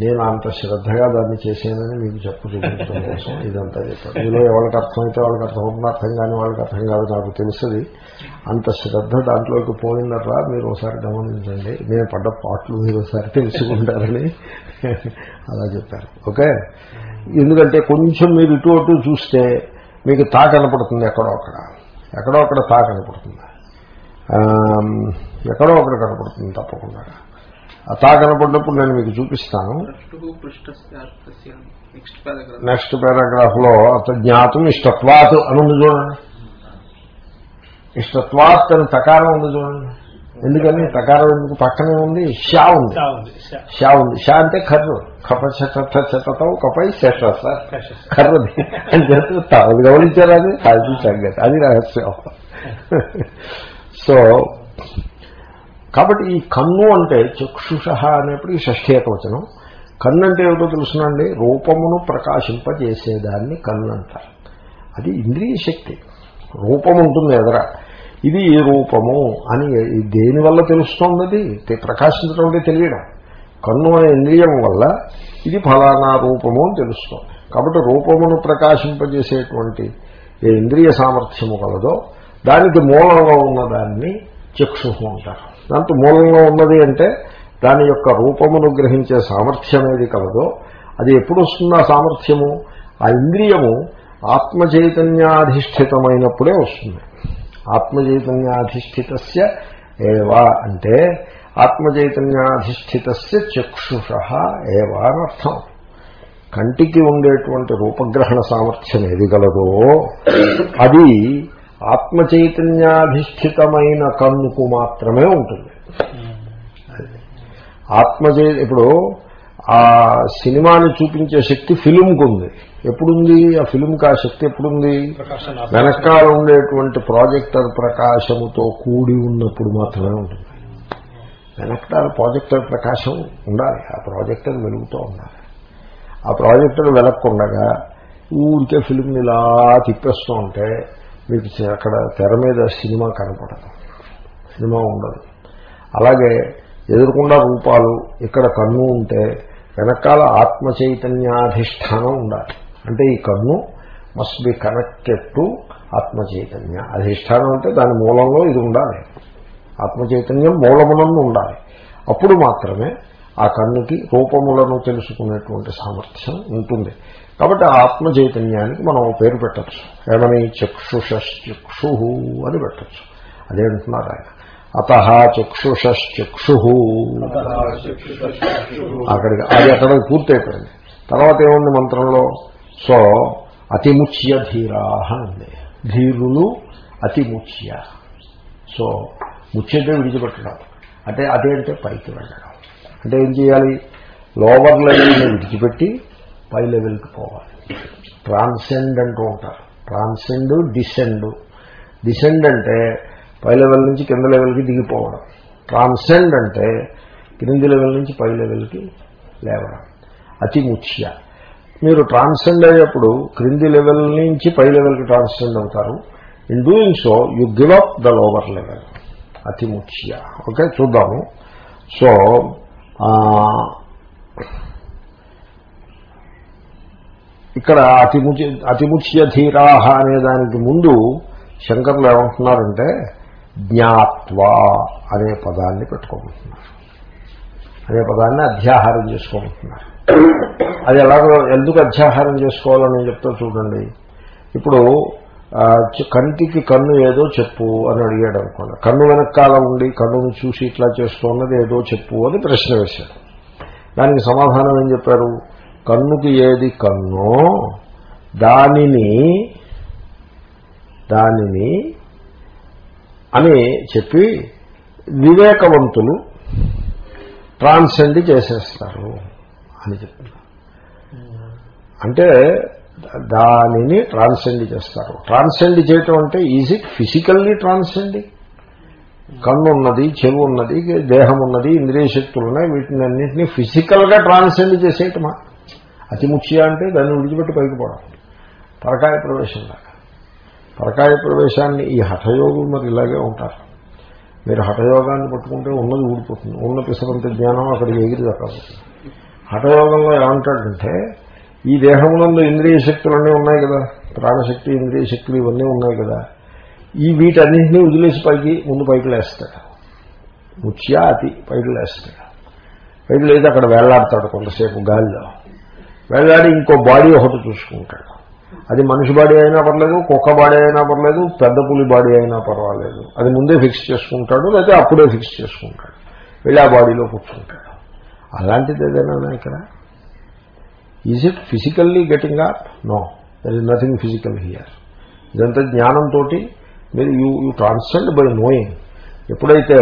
నేను అంత శ్రద్ధగా దాన్ని చేశానని మీకు చెప్పు చూపించడం కోసం ఇదంతా చెప్పాను మీలో ఎవరికి అర్థమైతే వాళ్ళకి అర్థమవుతుంది అర్థం కానీ వాళ్ళకి అర్థం కాదు నాకు తెలుస్తుంది అంత శ్రద్ధ దాంట్లోకి పోయిందట్లా మీరు ఒకసారి గమనించండి. నేను పడ్డ పాటలు మీరు ఒకసారి తెలుసుకుంటారని అలా చెప్పారు. ఓకే? ఎందుకంటే కొంచెం మీరు ఇటు అటు చూస్తే మీకు తా కనపడుతుంది ఎక్కడో అక్కడ. ఎక్కడో అక్కడ తా కనపడుతుంది. ఎక్కడో అక్కడ కనపడుతుంది తప్పకుండా. ఆ తా కనపడినప్పుడు నేను మీకు చూపిస్తాను. నెక్స్ట్ పారాగ్రాఫ్లో అత జ్ఞాతం ఇష్టత్వాత్ అని ఉంది చూడండి. ఇష్టత్వాత్ అని తకారం ఉంది చూడండి. ఎందుకని? తకారం ఎందుకు? పక్కనే ఉంది షా ఉంది. షా ఉంది షా. అంటే కర్రు. కప చెత్తతో కపై శేష సార్ కర్రది అని చెప్తా అది గమనించారు అది? అది సంగతి. అది రహస్యం. సో కాబట్టి ఈ కన్ను అంటే చక్షుష అనేప్పుడు ఈ షష్ఠేకవచనం కన్ను అంటే ఏమిటో తెలుసునండి? రూపమును ప్రకాశింపజేసేదాన్ని కన్ను అంటారు. అది ఇంద్రియ శక్తి. రూపం ఉంటుంది ఎదర. ఇది ఈ రూపము అని దేనివల్ల తెలుస్తోంది ప్రకాశించడం అంటే తెలియడం. కన్ను అనే ఇంద్రియం వల్ల ఇది ఫలానా రూపము అని తెలుస్తోంది. కాబట్టి రూపమును ప్రకాశింపజేసేటువంటి ఏ ఇంద్రియ సామర్థ్యము కలదో దానికి మూలంలో ఉన్నదాన్ని చక్షుహు అంటారు. దాంతో మూలంలో ఉన్నది అంటే దాని యొక్క రూపమును గ్రహించే సామర్థ్యం ఏది కలదో అది ఎప్పుడు వస్తుంది ఆ సామర్థ్యము? ఆ ఇంద్రియము ఆత్మచైతన్యాధిష్ఠితమైనప్పుడే వస్తుంది. ఆత్మచైతన్యాధిష్ఠిత ఏవా అంటే ఆత్మచైతన్యాధిష్ఠిత చక్షుష ఏవా అర్థం. కంటికి ఉండేటువంటి రూపగ్రహణ సామర్థ్యం ఏది గలదో అది ఆత్మచైతన్యాధిష్ఠితమైన కన్నుకు మాత్రమే ఉంటుంది. ఆత్మచై ఇప్పుడు ఆ సినిమాని చూపించే శక్తి ఫిలింకు ఉంది ఎప్పుడుంది? ఆ ఫిలింకి ఆ శక్తి ఎప్పుడుంది? వెనకాల ఉండేటువంటి ప్రాజెక్టర్ ప్రకాశముతో కూడి ఉన్నప్పుడు మాత్రమే ఉంటుంది. వెనకాల ప్రాజెక్టర్ ప్రకాశం ఉండాలి. ఆ ప్రాజెక్టర్ వెలుగుతూ ఉండాలి. ఆ ప్రాజెక్టర్ వెలక్కుండగా ఊరికే ఫిలింని ఇలా తిప్పేస్తూ ఉంటే మీకు అక్కడ తెర మీద సినిమా కనపడదు. సినిమా ఉండదు. అలాగే ఎదురుకుండా రూపాలు ఇక్కడ కన్ను ఉంటే వెనకాల ఆత్మ చైతన్యాధిష్టానం ఉండాలి. అంటే ఈ కన్ను మస్ట్ బి కనెక్టెడ్ టు ఆత్మ చైతన్య అధిష్టానం అంటే దాని మూలంలో ఇది ఉండాలి. ఆత్మ చైతన్యం మూలమునందు ఉండాలి. అప్పుడు మాత్రమే ఆ కన్నుకి రూపములను తెలుసుకునేటువంటి సామర్థ్యం ఉంటుంది. కాబట్టి ఆత్మ చైతన్యానికి మనం పేరు పెట్టచ్చు. ఏమని? చక్షుషశ్చక్షు అని పెట్టచ్చు. అదేంటున్నారు ఆయన. అత చక్షుషశ్చక్షు అక్కడికి అది అక్కడ పూర్తయిపోయింది తర్వాత ఏముంది మంత్రంలో? సో అతిముచ్య ధీరాహ ఉంది ధీరులు అతిముచ్య. సో ముచ్యతే విడిచిపెట్టడం. అంటే అదే అంటే పైకి వెళ్ళడం. అంటే ఏం చేయాలి? లోవర్ విడిచిపెట్టి పై లెవెల్కి పోవాలి. ట్రాన్సెండ్ అంటూ ఉంటారు. Transcend descend. డిసెండ్ అంటే పై లెవెల్ నుంచి కింద లెవెల్కి దిగిపోవడం. ట్రాన్సెండ్ అంటే క్రింది లెవెల్ నుంచి పై లెవెల్కి లేవడం. అతి ముఖ్య. మీరు ట్రాన్సెండ్ అయ్యేప్పుడు క్రింది లెవెల్ నుంచి పై లెవెల్కి ట్రాన్సెండ్ అవుతారు. In doing so you give up the lower level. అతి ముఖ్య. ఓకే చూద్దాము. సో ఇక్కడ అతిముచి అతిముచ్య ధీరాహ అనే దానికి ముందు శంకర్లు ఏమంటున్నారంటే జ్ఞాత్వా అనే పదాన్ని పెట్టుకోమంటున్నారు. అనే పదాన్ని అధ్యాహారం చేసుకోమంటున్నారు. అది ఎలాగో ఎందుకు అధ్యాహారం చేసుకోవాలని చెప్తా చూడండి. ఇప్పుడు కంటికి కన్ను ఏదో చెప్పు అని అడిగాడు అనుకోండి. కన్ను వెనకాల ఉండి కన్నును చూసి ఇట్లా చేస్తున్నది ఏదో చెప్పు అని ప్రశ్న వేశాడు. దానికి సమాధానం ఏం చెప్పారు? కన్నుకి ఏది కన్నో దానిని దానిని అని చెప్పి వివేకవంతులు ట్రాన్సెండ్ చేసేస్తారు అని చెప్తున్నారు. అంటే దానిని ట్రాన్సెండ్ చేస్తారు. ట్రాన్సెండ్ చేయటం అంటే ఈజ్ ఇట్ ఫిజికల్లీ ట్రాన్సెండింగ్ కన్ను ఉన్నది చెవు ఉన్నది దేహం ఉన్నది ఇంద్రియ శక్తులు ఉన్నాయి వీటిని అన్నింటినీ ఫిజికల్గా ట్రాన్సెండ్ చేసేయటమా? అతి ముఖ్య అంటే దాన్ని విడిచిపెట్టి పైకి పోవడం. పరకాయ ప్రవేశం లాగా. పరకాయ ప్రవేశాన్ని ఈ హఠయోగులు మరి ఇలాగే ఉంటారు. మీరు హఠయోగాన్ని పట్టుకుంటే ఉన్నది ఊడిపోతుంది. ఉన్న పిసరంత జ్ఞానం అక్కడికి ఎగిరి దక్కపోతుంది హఠయోగంలో ఏమంటాడంటే ఈ దేహంలో ఇంద్రియ శక్తులన్నీ ఉన్నాయి కదా. ప్రాణశక్తి ఇంద్రియ శక్తులు ఇవన్నీ ఉన్నాయి కదా. ఈ వీటన్నింటినీ వదిలేసి పైకి ముందు పైకి లేస్తాడు. ముఖ్య అతి పైకి లేస్తాడు. పైకి లేదు అక్కడ వేళ్ళాడతాడు కొంతసేపు గాలిలో. వేళ్ళాడి ఇంకో బాడీ ఒకటి చూసుకుంటాడు. అది మనిషి బాడీ అయినా పర్లేదు కుక్క బాడీ అయినా పర్లేదు పెద్ద పులి బాడీ అయినా పర్వాలేదు. అది ముందే ఫిక్స్ చేసుకుంటాడు లేకపోతే అప్పుడే ఫిక్స్ చేసుకుంటాడు. వెళ్ళి ఆ బాడీలో కూర్చుంటాడు. అలాంటిది ఏదైనా ఇక్కడ? Is it physically getting up no there is nothing physical here ఇదంతా జ్ఞానంతో మీరు you you transcend by knowing ఎప్పుడైతే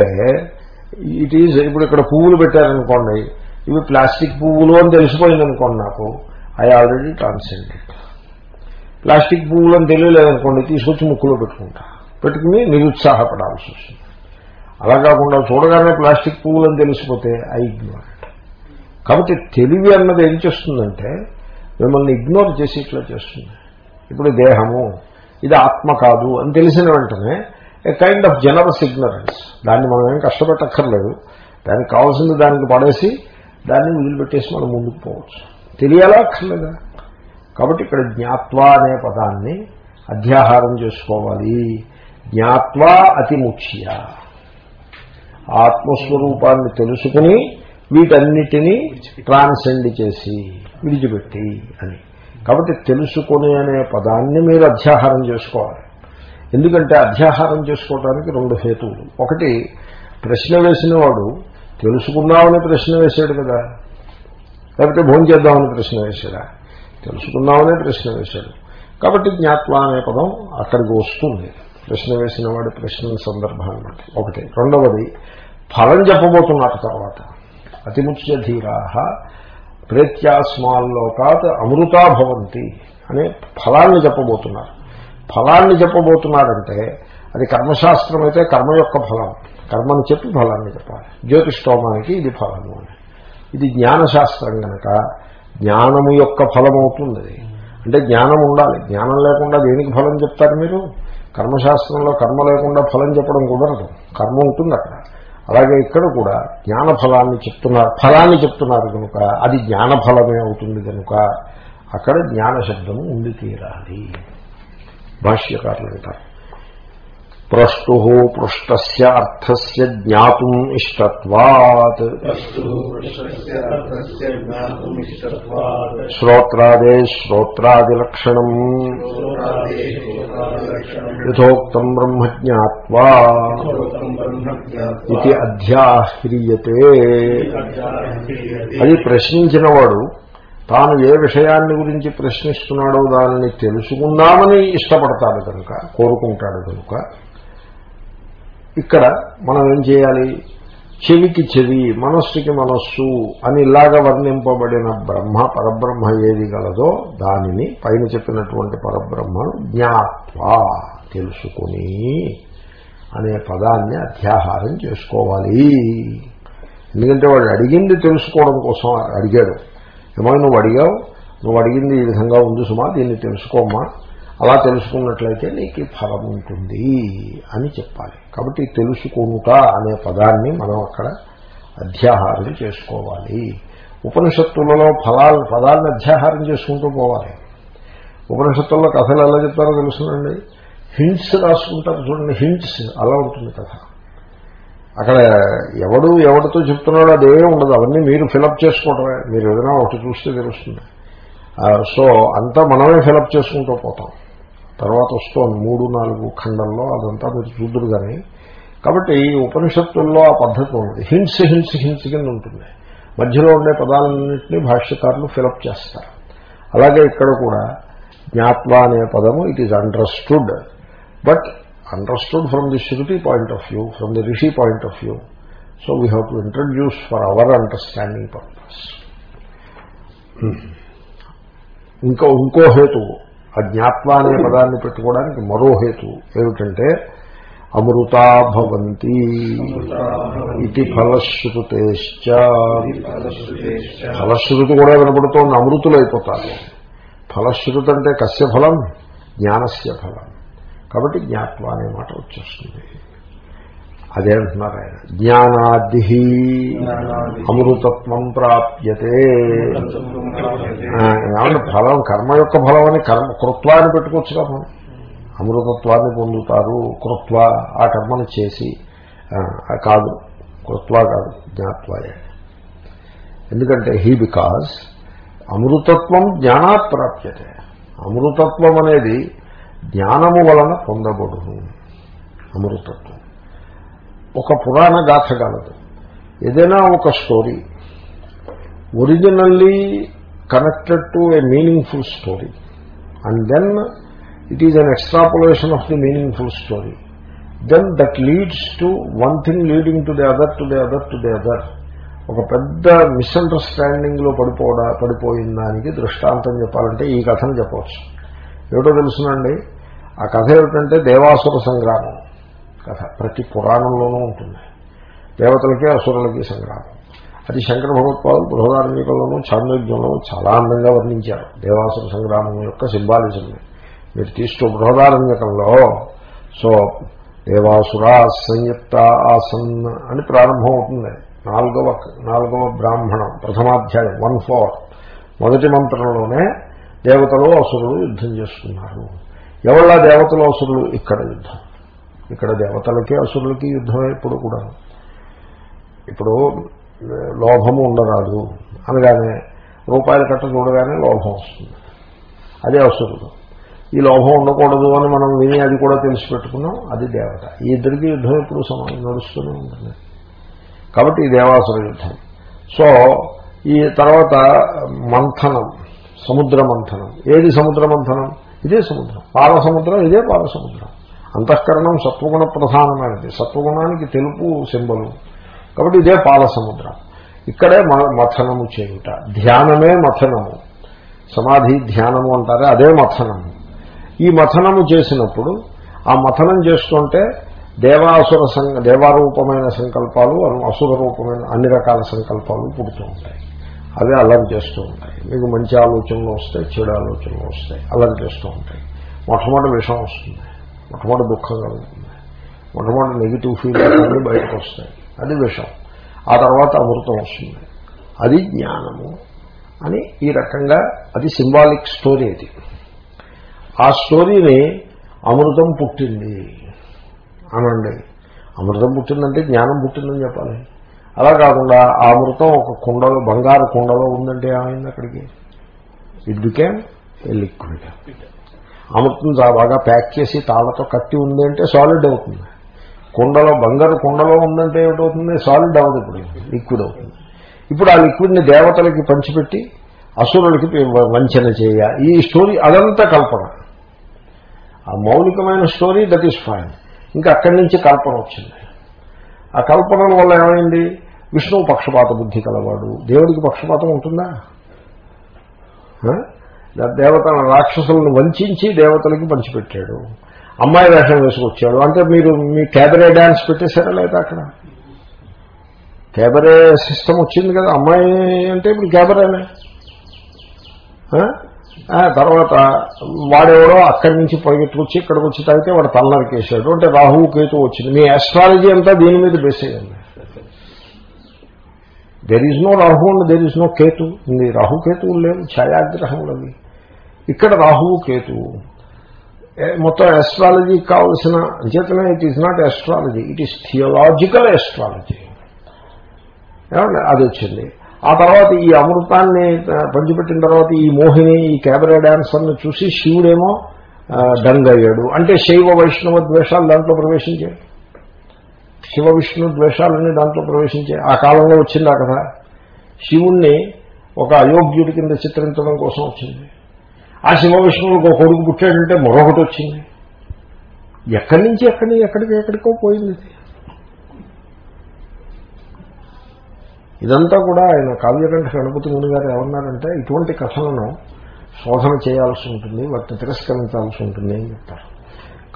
ఇట్ ఈజ్ ఇప్పుడు ఇక్కడ పువ్వులు పెట్టారనుకోండి ఇవి ప్లాస్టిక్ పువ్వులు అని తెలిసిపోయింది అనుకోండి నాకు. ఐ ఆల్రెడీ ట్రాన్సెండెడ్ ప్లాస్టిక్ పువ్వులు అని తెలియలేదనుకోండి తీసుకొచ్చి ముక్కులో పెట్టుకుంటా. పెట్టుకుని నిరుత్సాహపడాల్సి వస్తుంది. అలా కాకుండా చూడగానే ప్లాస్టిక్ పువ్వులు అని తెలిసిపోతే ఐ ఇగ్నోర్ కాబట్టి తెలివి అన్నది ఏం చేస్తుందంటే మిమ్మల్ని ఇగ్నోర్ చేసి ఇట్లా చేస్తుంది. ఇప్పుడు దేహము ఇది ఆత్మ కాదు అని తెలిసిన వెంటనే a kind of generous ignorance దాన్ని మనం ఏం కష్టపెట్టక్కర్లేదు. దానికి కావాల్సింది దానికి పడేసి దాన్ని వదిలిపెట్టేసి మనం ముందుకు పోవచ్చు. తెలియాలా అక్కర్లేదా? కాబట్టి ఇక్కడ జ్ఞాత్వా అనే పదాన్ని అధ్యాహారం చేసుకోవాలి. జ్ఞాత్వా అతి ముఖ్య. ఆత్మస్వరూపాన్ని తెలుసుకుని వీటన్నిటినీ ట్రాన్సెండ్ చేసి విడిచిపెట్టి అని. కాబట్టి తెలుసుకుని అనే పదాన్ని మీరు అధ్యాహారం చేసుకోవాలి. ఎందుకంటే అధ్యాహారం చేసుకోవడానికి రెండు హేతువులు. ఒకటి ప్రశ్న వేసిన వాడు తెలుసుకుందామని ప్రశ్న వేశాడు కదా. లేకపోతే భోజనం చేద్దామని ప్రశ్న వేశాడా? తెలుసుకుందామనే ప్రశ్న వేశాడు. కాబట్టి జ్ఞాత్వ అనే పదం అక్కడికి వస్తుంది. ప్రశ్న వేసిన వాడి ప్రశ్న సందర్భం బట్టి. ఒకటి. రెండవది ఫలం చెప్పబోతున్నారు తర్వాత. అతిముచ్య ధీరా ప్రేత్యాస్మాల్లోకాత్ అమృతా భవంతి అనే ఫలాన్ని చెప్పబోతున్నారు. ఫలాన్ని చెప్పబోతున్నారంటే అది కర్మశాస్త్రం అయితే కర్మ యొక్క ఫలం. కర్మను చెప్పి ఫలాన్ని చెప్పాలి. జ్యోతిష్టోమానికి ఇది ఫలము అని. ఇది జ్ఞానశాస్త్రం కనుక జ్ఞానము యొక్క ఫలం అవుతుంది అంటే జ్ఞానం ఉండాలి. జ్ఞానం లేకుండా దేనికి ఫలం చెప్తారు మీరు? కర్మశాస్త్రంలో కర్మ లేకుండా ఫలం చెప్పడం కుదరదు. కర్మ ఉంటుంది అక్కడ. అలాగే ఇక్కడ కూడా జ్ఞాన ఫలాన్ని చెప్తున్నారు. ఫలాన్ని చెప్తున్నారు కనుక అది జ్ఞాన ఫలమే అవుతుంది కనుక అక్కడ జ్ఞాన శబ్దము ఉండి తీరాలి భాష్యకారులు అంటారు. ప్రష్టు పృష్ట అర్థస్య జ్ఞాతుం ఇష్టత్వాత్. శ్రోత్రాదే శ్రోత్రాదిలక్షణం. యథోక్తం బ్రహ్మజ్ఞాత్వా. ఇది అధ్యాహ్రియతే. అది ప్రశ్నించినవాడు తాను ఏ విషయాన్ని గురించి ప్రశ్నిస్తున్నాడో దానిని తెలుసుకుందామని ఇష్టపడతాడు కనుక కోరుకుంటాడు కనుక. ఇక్కడ మనం ఏం చేయాలి? చెవికి చెవి మనస్సుకి మనస్సు అని ఇలాగ వర్ణింపబడిన బ్రహ్మ పరబ్రహ్మ ఏది గలదో దానిని పైన చెప్పినటువంటి పరబ్రహ్మను జ్ఞాత్వా తెలుసుకుని అనే పదాన్ని అధ్యాహారం చేసుకోవాలి. ఎందుకంటే వాడు అడిగింది తెలుసుకోవడం కోసం అడిగాడు ఏమైనా నువ్వు అడిగావు. నువ్వు అడిగింది ఈ విధంగా ఉంది సుమా దీన్ని తెలుసుకోమ్మా. అలా తెలుసుకున్నట్లయితే నీకు ఫలం ఉంటుంది అని చెప్పాలి. కాబట్టి తెలుసుకునుట అనే పదాన్ని మనం అక్కడ అధ్యాహారం చేసుకోవాలి. ఉపనిషత్తులలో ఫలాలు పదాలను అధ్యాహారం చేసుకుంటూ పోవాలి. ఉపనిషత్తుల్లో కథలు ఎలా చెప్తారో తెలుసునండి. హింట్స్ రాసుకుంటారు చూడండి హింట్స్ అలా ఉంటుంది కథ. అక్కడ ఎవడు ఎవరితో చెప్తున్నాడో అదే ఉండదు అవన్నీ మీరు ఫిలప్ చేసుకోవటమే. మీరు ఏదైనా ఒకటి చూస్తే తెలుస్తుంది. సో అంతా మనమే ఫిలప్ చేసుకుంటూ పోతాం. తర్వాత వస్తోంది మూడు నాలుగు ఖండంలో అదంతా మీరు చూద్దరు కానీ కాబట్టి ఈ ఉపనిషత్తుల్లో ఆ పద్ధతి ఉంది హింస హింస హింస కింద ఉంటుంది. మధ్యలో ఉండే పదాలన్నింటినీ భాష్యకారులు ఫిలప్ చేస్తారు. అలాగే ఇక్కడ కూడా జ్ఞాత్వ అనే పదము it is understood but understood from the shruti point of view from the rishi point of view so we have to introduce for our understanding purpose ఇంకో ఇంకో హేతువు. ఆ జ్ఞాత్వ అనే పదాన్ని పెట్టుకోవడానికి మరో హేతు ఏమిటంటే అమృతా భవంతి ఇది ఫలశ్రుతేశ్చ. ఫలశ్రుతి కూడా వినపడుతోంది అమృతులు అయిపోతారు ఫలశ్రుతి అంటే కస్య ఫలం జ్ఞానస్య ఫలం. కాబట్టి జ్ఞాత్వ అనే మాట వచ్చేస్తుంది. అదే అంటున్నారు ఆయన జ్ఞానాది అమృతత్వం ప్రాప్యతే. ఏమంటే ఫలం కర్మ యొక్క ఫలం అని కర్మ కృత్వాన్ని పెట్టుకోవచ్చు కదా అమృతత్వాన్ని పొందుతారు కృత్వ ఆ కర్మను చేసి కాదు కృత్వ కాదు జ్ఞాత్వాయే. ఎందుకంటే హీ బికాజ్ అమృతత్వం జ్ఞానాత్ ప్రాప్యతే. అమృతత్వం అనేది జ్ఞానము వలన పొందబడును. అమృతత్వం. ఒక పురాణ గాథ కలదు ఏదైనా ఒక story originally connected to a meaningful story and then it is an extrapolation of the meaningful story then that leads to one thing leading to the other to the other to the other ఒక పెద్ద మిస్అండర్స్టాండింగ్లో పడిపోవడా పడిపోయిన దానికి దృష్టాంతం చెప్పాలంటే ఈ కథను చెప్పవచ్చు. ఏమిటో తెలుసునండి? ఆ కథ ఏమిటంటే దేవాసుర సంగ్రామం. కథ. ప్రతి పురాణంలోనూ ఉంటుంది. దేవతలకి అసురులకి సంగ్రామం. అది శంకర భగవత్పాదులు బృహదార్మికంలోనూ చాంద్రోగ్యంలోనూ చాలా అందంగా వర్ణించారు. దేవాసుర సంగ్రామం యొక్క సింబాలిజంని మీరు తీసుకో బృహదారణ్యకంలో. సో దేవాసురా సంయుక్త ఆసన్ అని ప్రారంభం అవుతుంది నాలుగవ నాలుగవ బ్రాహ్మణం ప్రథమాధ్యాయం వన్ ఫోర్. మొదటి మంత్రంలోనే దేవతలు అసురులు యుద్ధం చేస్తున్నారు. ఎవళ్ళ దేవతలు అసురులు? ఇక్కడ యుద్ధం. ఇక్కడ దేవతలకి అసురులకి యుద్ధం ఎప్పుడు కూడా. ఇప్పుడు లోభము ఉండరాదు. అనగానే రూపాయలు కట్ట చూడగానే లోభం వస్తుంది. అదే అసురుడు. ఈ లోభం ఉండకూడదు అని మనం విని అది కూడా తెలిసి పెట్టుకున్నాం అది దేవత. ఈ ఇద్దరికి యుద్ధం ఎప్పుడు సమానం నడుస్తూనే ఉంటుంది. కాబట్టి ఈ దేవాసుర యుద్ధం. సో ఈ తర్వాత మంథనం సముద్ర మంథనం. ఏది సముద్ర మంథనం? ఇదే సముద్రం. పాల సముద్రం ఇదే పాల సముద్రం అంతఃకరణం సత్వగుణ ప్రధానమైనది. సత్వగుణానికి తెలుపు సింబలు. కాబట్టి ఇదే పాల సముద్రం ఇక్కడే మథనము చేయుట. ధ్యానమే మథనము. సమాధి ధ్యానము అంటారే అదే మథనము. ఈ మథనము చేసినప్పుడు ఆ మథనం చేస్తుంటే దేవాసుర సంఘ దేవారూపమైన సంకల్పాలు అసుర రూపమైన అన్ని రకాల సంకల్పాలు పుడుతూ ఉంటాయి. అవే అల్లరి చేస్తూ ఉంటాయి. మీకు మంచి ఆలోచనలు వస్తాయి చెడు ఆలోచనలు వస్తాయి. అల్లరి చేస్తూ ఉంటాయి. మొట్టమొదటి విషం వస్తుంది. మొట్టమొదటి దుఃఖం కలుగుతుంది మొట్టమొదటి నెగిటివ్ ఫీలింగ్స్ అన్నీ బయటకు వస్తాయి. అది విషం. ఆ తర్వాత అమృతం వస్తుంది. అది జ్ఞానము అని ఈ రకంగా అది సింబాలిక్ స్టోరీ అది. ఆ స్టోరీని అమృతం పుట్టింది అనండి. అమృతం పుట్టిందంటే జ్ఞానం పుట్టిందని చెప్పాలి. అలా కాకుండా ఆ అమృతం ఒక కుండలో బంగారు కుండలో ఉందంటే ఏమైంది అక్కడికి? ఇట్ బికేమ్ లిక్విడ్ అమృతం బాగా ప్యాక్ చేసి తాళ్ళతో కట్టి ఉంది అంటే సాలిడ్ అవుతుంది. కుండలో బంగారు కుండలో ఉందంటే ఏమిటవుతుంది? సాలిడ్ అవ్వదు ఇప్పుడు లిక్విడ్ అవుతుంది. ఇప్పుడు ఆ లిక్విడ్ని దేవతలకి పంచిపెట్టి అసురులకి వంచన చేయ ఈ స్టోరీ అదంతా కల్పన. ఆ మౌలికమైన స్టోరీ దట్ ఈస్ ఫైన్ ఇంకా అక్కడి నుంచి కల్పన వచ్చింది. ఆ కల్పనల వల్ల ఏమైంది? విష్ణువు పక్షపాత బుద్ధి కలవాడు. దేవుడికి పక్షపాతం ఉంటుందా? దేవతల రాక్షసులను వంచి దేవతలకి పంచిపెట్టాడు. అమ్మాయి వేషం వేసుకొచ్చాడు. అంటే మీరు మీ క్యాబరే డ్యాన్స్ పెట్టేశారా లేదా అక్కడ? క్యాబరే సిస్టమ్ వచ్చింది కదా. అమ్మాయి అంటే ఇప్పుడు క్యాబరేనే తర్వాత వాడెవడో అక్కడి నుంచి పరిగెట్టుకొచ్చి ఇక్కడికి వచ్చి తాగితే వాడు తలనరికేశాడు. అంటే రాహువు కేతు వచ్చింది. మీ ఆస్ట్రాలజీ అంతా దీని మీద బేస్ అయ్యింది there is no Rahu and there is no Ketu. ఇది రాహు లేవు ఛాయాగ్రహములు అవి. ఇక్కడ రాహువు కేతువు. ఏ- మొత్తం ఎస్ట్రాలజీ కావలసిన అంచేతనే it is not astrology it is theological astrology అది వచ్చింది. ఆ తర్వాత ఈ అమృతాన్ని పంచిపెట్టిన తర్వాత ఈ మోహిని ఈ క్యాబరే డాన్సర్ని చూసి శివుడేమో దంగయ్యాడు. అంటే శైవ వైష్ణవ ద్వేషాలు దాంట్లో ప్రవేశించాయి. శివ విష్ణు ద్వేషాలన్నీ దాంట్లో ప్రవేశించాయి. ఆ కాలంలో వచ్చిందా కదా శివుణ్ణి ఒక అయోగ్యుడి కింద చిత్రించడం కోసం వచ్చింది. ఆ శివ విష్ణువులకు ఒక కొడుకు పుట్టాడంటే మరొకటి వచ్చింది. ఎక్కడి నుంచి ఎక్కడి ఎక్కడికి ఎక్కడికో పోయింది. ఇదంతా కూడా ఆయన కావ్యకంఠ గణపతి ముని గారు ఏమన్నారంటే ఇటువంటి కథలను శోధన చేయాల్సి ఉంటుంది వాటిని తిరస్కరించాల్సి ఉంటుంది అని చెప్తారు.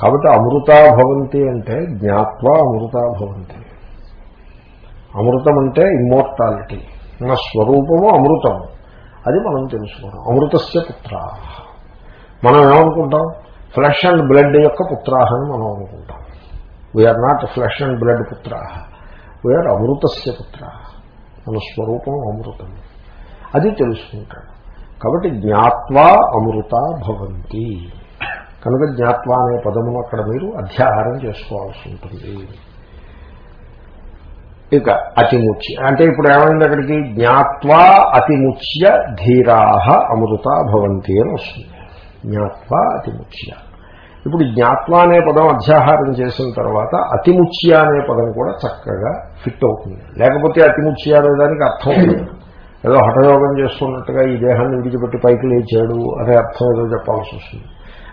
కాబట్టి అమృతా భవంతి అంటే జ్ఞాత్వా అమృతా భవంతి. అమృతం అంటే ఇమ్మోర్టాలిటీ. మన స్వరూపము అమృతము. అది మనం తెలుసుకోవడం. అమృతస్య పుత్ర. మనం ఏమనుకుంటాం? ఫ్లెష్ అండ్ బ్లడ్ యొక్క పుత్రాహ అని మనం అనుకుంటాం. We are not flesh and blood పుత్రాహ we are అమృతస్య పుత్ర. మన స్వరూపం అమృతం. అది తెలుసుకుంటాడు కాబట్టి జ్ఞాత్వా అమృత భవంతి. కనుక జ్ఞాత్వా అనే పదమును అక్కడ మీరు అధ్యాహారం చేసుకోవాల్సి ఉంటుంది. ఇక అతిముచ్య. అంటే ఇప్పుడు ఏమైంది అక్కడికి? జ్ఞాత్వా అతిముచ్య ధీరాహ అమృత భవంతి అని వస్తుంది. జ్ఞాత్వా అతిముచ్య. ఇప్పుడు జ్ఞాత్వా అనే పదం అధ్యాహారం చేసిన తర్వాత అతిముచ్య అనే పదం కూడా చక్కగా ఫిట్ అవుతుంది. లేకపోతే అతిముచ్య అనే దానికి అర్థం ఉంది ఏదో హఠయోగం చేస్తున్నట్టుగా ఈ దేహాన్ని విడిచిపెట్టి పైకి లేచాడు అనే అర్థం ఏదో చెప్పాల్సి వస్తుంది.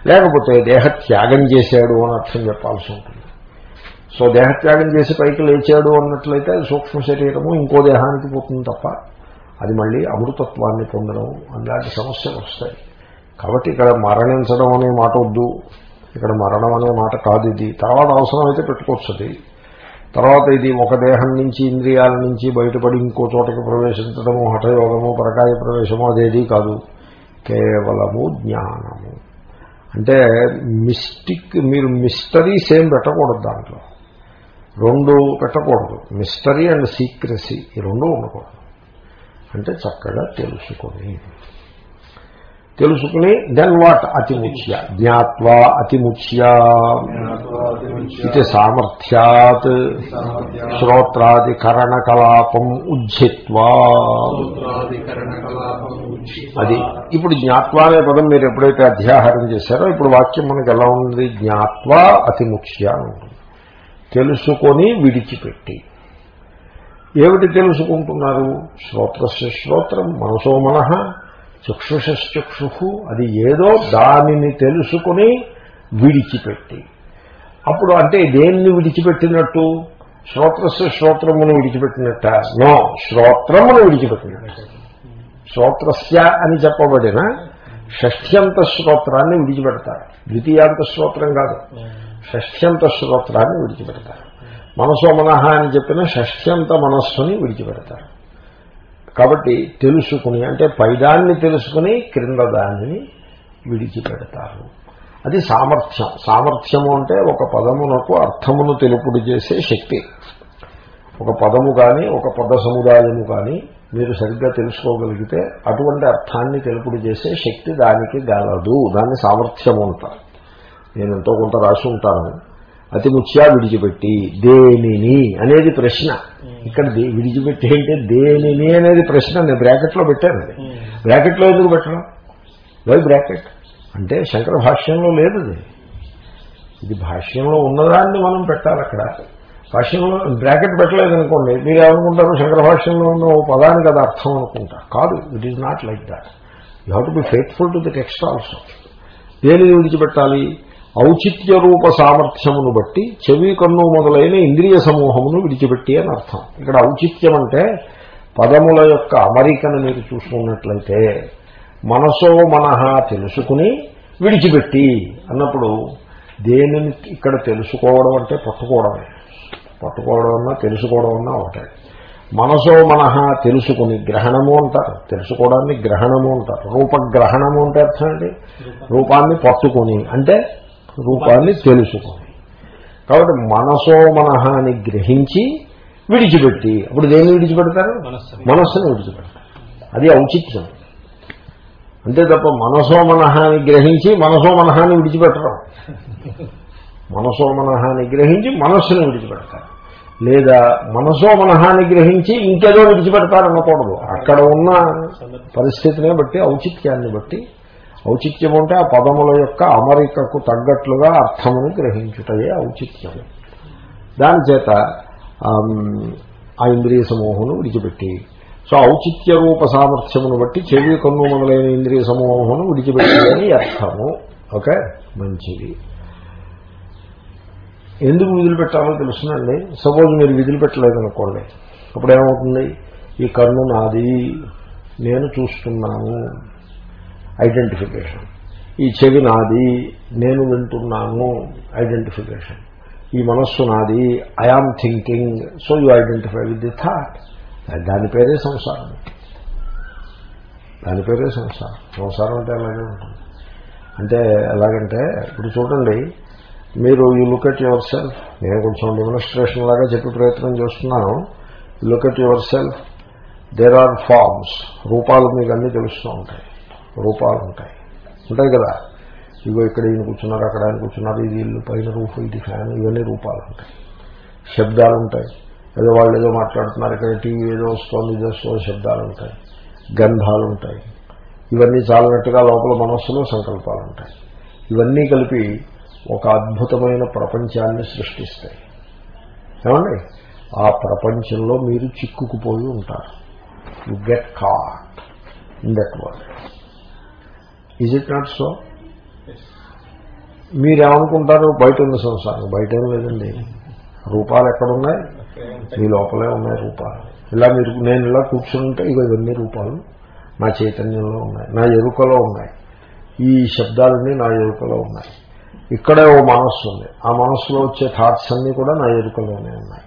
లేకపోతే దేహ త్యాగం చేశాడు అని అర్థం చెప్పాల్సి ఉంటుంది. సో దేహత్యాగం చేసి పైకి లేచాడు అన్నట్లయితే అది సూక్ష్మ శరీరము ఇంకో దేహానికి పోతుంది తప్ప అది మళ్ళీ అమృతత్వాన్ని పొందడం అలాంటి సమస్యలు వస్తాయి. కాబట్టి ఇక్కడ మరణించడం అనే మాట వద్దు. ఇక్కడ మరణం అనే మాట కాదు ఇది. తర్వాత అవసరమైతే పెట్టుకోవచ్చు అది. తర్వాత ఇది ఒక దేహం నుంచి ఇంద్రియాల నుంచి బయటపడి ఇంకో చోటకి ప్రవేశించడము హఠయోగము పరకాయ ప్రవేశము అదేది కాదు. కేవలము జ్ఞానము. అంటే మిస్టిక్ మీరు మిస్టరీస్ ఏం పెట్టకూడదు దాంట్లో. రెండు పెట్టకూడదు. మిస్టరీ అండ్ సీక్రెసీ ఈ రెండు ఉండకూడదు. అంటే చక్కగా తెలుసుకొని. తెలుసుకుని దెన్ వాట్ అతిముచ్య. జ్ఞాత్వా అతిముచ్య. ఇది సామర్థ్యాత్. శ్రోత్రాదికరణకలాపం ఉజ్జిత్వా. అది ఇప్పుడు జ్ఞాత్వా అనే పదం మీరు ఎప్పుడైతే అధ్యాహారం చేశారో ఇప్పుడు వాక్యం మనకి ఎలా ఉంది జ్ఞాత్వా అతిముచ్య ఉంటుంది. తెలుసుకొని విడిచిపెట్టి. ఏమిటి తెలుసుకుంటున్నారు? శ్రోత్రస్య శ్రోత్రం మనసో మనః చక్షుషశ్చక్షు అది ఏదో దానిని తెలుసుకుని విడిచిపెట్టి. అప్పుడు అంటే దేన్ని విడిచిపెట్టినట్టు? శ్రోత్రస్య శ్రోత్రమును విడిచిపెట్టినట్ట? నో శ్రోత్రమును విడిచిపెట్టినట్టు. శ్రోత్రస్య అని చెప్పబడిన షష్ఠ్యంత శ్రోత్రాన్ని విడిచిపెడతారు. ద్వితీయాంత శ్రోత్రం కాదు. షష్ఠ్యంత శ్రోత్రాన్ని విడిచిపెడతారు. మనసో మనహ అని చెప్పిన షష్ఠ్యంత మనస్సుని విడిచిపెడతారు. కాబట్టి తెలుసుకుని అంటే పైదాన్ని తెలుసుకుని క్రింద దానిని విడిచిపెడతారు. అది సామర్థ్యం. సామర్థ్యము అంటే ఒక పదమునకు అర్థమును తెలుపుడు చేసే శక్తి. ఒక పదము కానీ ఒక పద సముదాయము కానీ మీరు సరిగ్గా తెలుసుకోగలిగితే అటువంటి అర్థాన్ని తెలుపుడు చేసే శక్తి దానికి గలదు. దాన్ని సామర్థ్యము అంటారు. నేను ఎంతో కొంత రాసి ఉంటాను. అతి ముత్యా విడిచిపెట్టి దేనిని అనేది ప్రశ్న. ఇక్కడ విడిచిపెట్టి అంటే దేనిని అనేది ప్రశ్న నేను బ్రాకెట్లో పెట్టాను అది. బ్రాకెట్లో ఎందుకు పెట్టడం వై బ్రాకెట్ అంటే శంకర భాష్యంలో లేదు అది. ఇది భాష్యంలో ఉన్నదాన్ని మనం పెట్టాలి అక్కడ. భాష్యంలో బ్రాకెట్ పెట్టలేదనుకోండి. మీరు ఏమనుకుంటారు శంకర భాష్యంలో ఉన్న ఓ పదానికి అది అర్థం అనుకుంటా. కాదు it is not like that you have to be faithful to the text also దేనిని విడిచిపెట్టాలి? ఔచిత్య రూప సామర్థ్యమును బట్టి చెవి కన్ను మొదలైన ఇంద్రియ సమూహమును విడిచిపెట్టి అని అర్థం. ఇక్కడ ఔచిత్యం అంటే పదముల యొక్క అమరికను మీరు చూసుకున్నట్లయితే మనసో మనహ తెలుసుకుని విడిచిపెట్టి అన్నప్పుడు దేనిని ఇక్కడ తెలుసుకోవడం అంటే పట్టుకోవడమే. పట్టుకోవడం అన్నా తెలుసుకోవడం అన్నా ఒకటే. మనసో మనహ తెలుసుకుని గ్రహణము అంటారు. తెలుసుకోవడాన్ని గ్రహణము అంటారు. రూపగ్రహణము అంటే అర్థం అండి? రూపాన్ని పట్టుకుని. అంటే రూపాన్ని తెలుసుకుని కాబట్టి మనసో మనహ అని గ్రహించి విడిచిపెట్టి అప్పుడు దేన్ని విడిచిపెడతారు? మనస్సుని. విడిచిపెడతారు. అది ఔచిత్యం. అంతే తప్ప మనసో మనహాన్ని గ్రహించి మనసో మనహాన్ని విడిచిపెట్టడం మనసో మనహాన్ని గ్రహించి మనస్సును విడిచిపెడతారు. లేదా మనసో మనహాన్ని గ్రహించి ఇంకేదో విడిచిపెడతారు అనకూడదు అక్కడ ఉన్న పరిస్థితినే బట్టి ఔచిత్యాన్ని బట్టి ఔచిత్యం అంటే ఆ పదముల యొక్క అమరికకు తగ్గట్లుగా అర్థమును గ్రహించుటయే ఔచిత్యం. దాని చేత ఆ ఇంద్రియ సమూహమును విడిచిపెట్టి సో ఔచిత్య రూప సామర్థ్యమును బట్టి చెవి కన్ను మొదలైన ఇంద్రియ సమూహమును విడిచిపెట్టాలని అర్థము. ఓకే? మంచిది. ఎందుకు విధులు పెట్టాలో తెలుసునండి. సపోజ్ మీరు విధులు పెట్టలేదనుకోండి అప్పుడు ఏమవుతుంది ఈ కన్ను నాది నేను చూస్తున్నాను. ఐడెంటిఫికేషన్. ఈ చెవి నాది నేను వింటున్నాను ఐడెంటిఫికేషన్. ఈ మనస్సు నాది I am thinking so you identify with the thought దాని పేరే సంసారం. దాని పేరే సంసారం. సంసారం అంటే అలాగే ఉంటుంది. అంటే ఎలాగంటే ఇప్పుడు చూడండి మీరు you look at yourself నేను కొంచెం డెమోన్స్ట్రేషన్ లాగా చెప్పి ప్రయత్నం చేస్తున్నాను. Look at yourself there are forms రూపాలు మీకు అన్నీ తెలుస్తూ ఉంటాయి. రూపాలు ఉంటాయి ఉంటాయి కదా? ఇగో ఇక్కడ ఈయన కూర్చున్నారు అక్కడ ఆయన కూర్చున్నారు ఇది ఇల్లు పైన రూఫ్ ఇది ఫ్యాన్ ఇవన్నీ రూపాలు ఉంటాయి శబ్దాలు ఉంటాయి ఏదో వాళ్ళు ఏదో మాట్లాడుతున్నారు ఇక్కడ టీవీ ఏదో వస్తుంది ఇది వస్తుంది శబ్దాలు ఉంటాయి గంధాలు ఉంటాయి ఇవన్నీ చాలినట్టుగా లోపల మనస్సులో సంకల్పాలు ఉంటాయి ఇవన్నీ కలిపి ఒక అద్భుతమైన ప్రపంచాన్ని సృష్టిస్తాయి. ఏమండి? ఆ ప్రపంచంలో మీరు చిక్కుకుపోయి ఉంటారు. You get caught in that world is it not so మీరేమనుకుంటారు? బయట ఉంది సంసారం. బయట ఏం లేదండి. రూపాలు ఎక్కడున్నాయి? మీ లోపలే ఉన్నాయి రూపాలు. ఇలా మీరు నేను ఇలా కూర్చుంటే ఇక ఇవన్నీ రూపాలు. నా చైతన్యంలో ఉన్నాయి. నా ఎరుకలో ఉన్నాయి. ఈ శబ్దాలన్నీ నా ఎరుకలో ఉన్నాయి. ఇక్కడే ఓ మనస్సు ఉంది. ఆ మనస్సులో వచ్చే థాట్స్ అన్నీ కూడా నా ఎరుకలోనే ఉన్నాయి.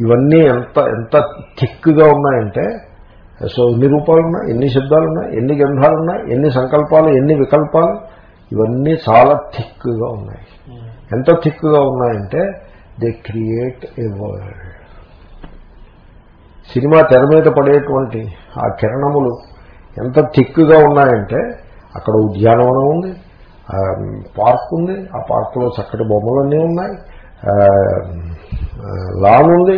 ఇవన్నీ ఎంత ఎంత థిక్గా ఉన్నాయంటే సో ఎన్ని రూపాలు ఉన్నాయి ఎన్ని శబ్దాలు ఉన్నాయి ఎన్ని గంధాలు ఉన్నాయి ఎన్ని సంకల్పాలు ఎన్ని వికల్పాలు ఇవన్నీ చాలా థిక్గా ఉన్నాయి. ఎంత థిక్గా ఉన్నాయంటే they create a world cinema తెర మీద పడేటువంటి ఆ కిరణములు ఎంత థిక్గా ఉన్నాయంటే అక్కడ ఉద్యానవనం ఉంది పార్క్ ఉంది ఆ పార్కులో చక్కటి బొమ్మలన్నీ ఉన్నాయి లాన్ ఉంది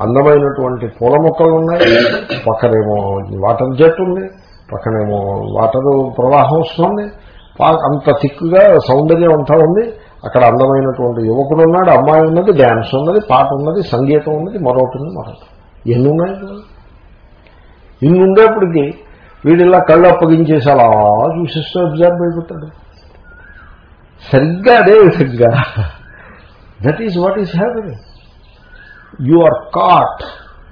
అందమైనటువంటి పూల మొక్కలు ఉన్నాయి. పక్కనేమో వాటర్ జెట్ ఉంది. పక్కనేమో వాటర్ ప్రవాహం వస్తుంది. అంత థిక్గా సౌందర్యం అంతా ఉంది. అక్కడ అందమైనటువంటి యువకుడు ఉన్నాడు అమ్మాయి ఉన్నది డ్యాన్స్ ఉన్నది పాట ఉన్నది సంగీతం ఉన్నది మరొకటి ఉంది మరొకటి. ఎన్ని ఉన్నాయి ఇన్ని ఉండేప్పటికీ వీడిలా కళ్ళు అప్పగించేసి అలా చూసిస్తూ అబ్జర్వ్ అయిపోతాడు. సరిగ్గా అదే విధంగా that is what is happening you are caught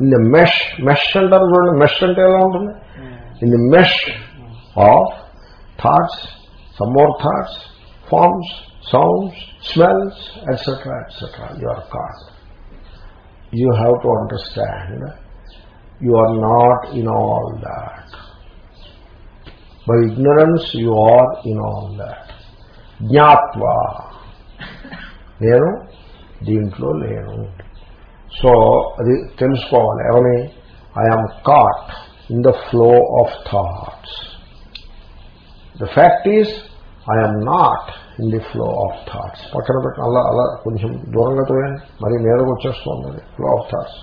in the mesh mesh అంటారు చూడండి మెష్ అంటే ఎలా ఉంటుంది in the mesh of thoughts some more thoughts forms sounds smells etcetera etcetera you are caught you have to understand you are not in all that by ignorance you are in all that జ్ఞాత్వా నేను దీంట్లో లేను so అది తెలుసుకోవాలి ఏమని I'm caught in the flow of thoughts the fact is I'm not in the flow of thoughts పక్కన పెట్టిన అలా అలా కొంచెం దూరంగా తోయండి మరి మీదకి వచ్చేస్తుంది అది flow of thoughts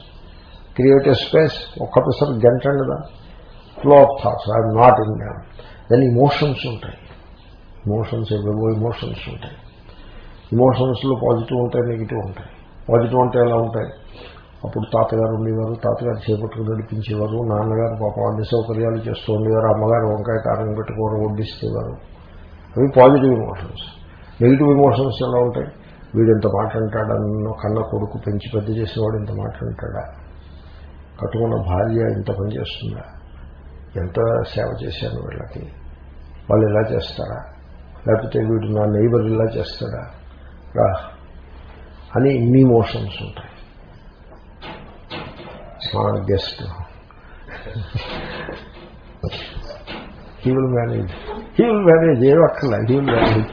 create a space ఒక్క పిసర్ గంటండి the flow of thoughts I'm not in them then emotions ఉంటాయి ఇమోషన్స్ ఎవరివో ఇమోషన్స్ ఉంటాయి ఇమోషన్స్లో పాజిటివ్ ఉంటాయి నెగిటివ్ ఉంటాయి మొదటి వంట ఎలా ఉంటాయి? అప్పుడు తాతగారు ఉండేవారు తాతగారు చేపట్టుకు నడిపించేవారు నాన్నగారు పాపం అన్ని సౌకర్యాలు చేస్తూ ఉండేవారు అమ్మగారు వంకాయ కారం పెట్టుకోవడం వడ్డిస్తేవారు. అవి పాజిటివ్ ఇమోషన్స్ నెగిటివ్ ఇమోషన్స్ ఎలా ఉంటాయి? వీడు మాట అంటాడన్నో కన్న కొడుకు పెంచి పెద్ద చేసేవాడు ఇంత మాట అంటాడా? కట్టుకున్న భార్య ఇంత పని చేస్తుందా? ఎంత సేవ చేశాను వీళ్ళకి? వాళ్ళు ఇలా చేస్తారా? లేకపోతే వీడు నా నైబర్ ఇలా చేస్తాడా? రా అని ఇన్ని ఇమోషన్స్ ఉంటాయి. మా guest he will manage he will manage ఏం అక్కర్లే హీ విల్ మేనేజ్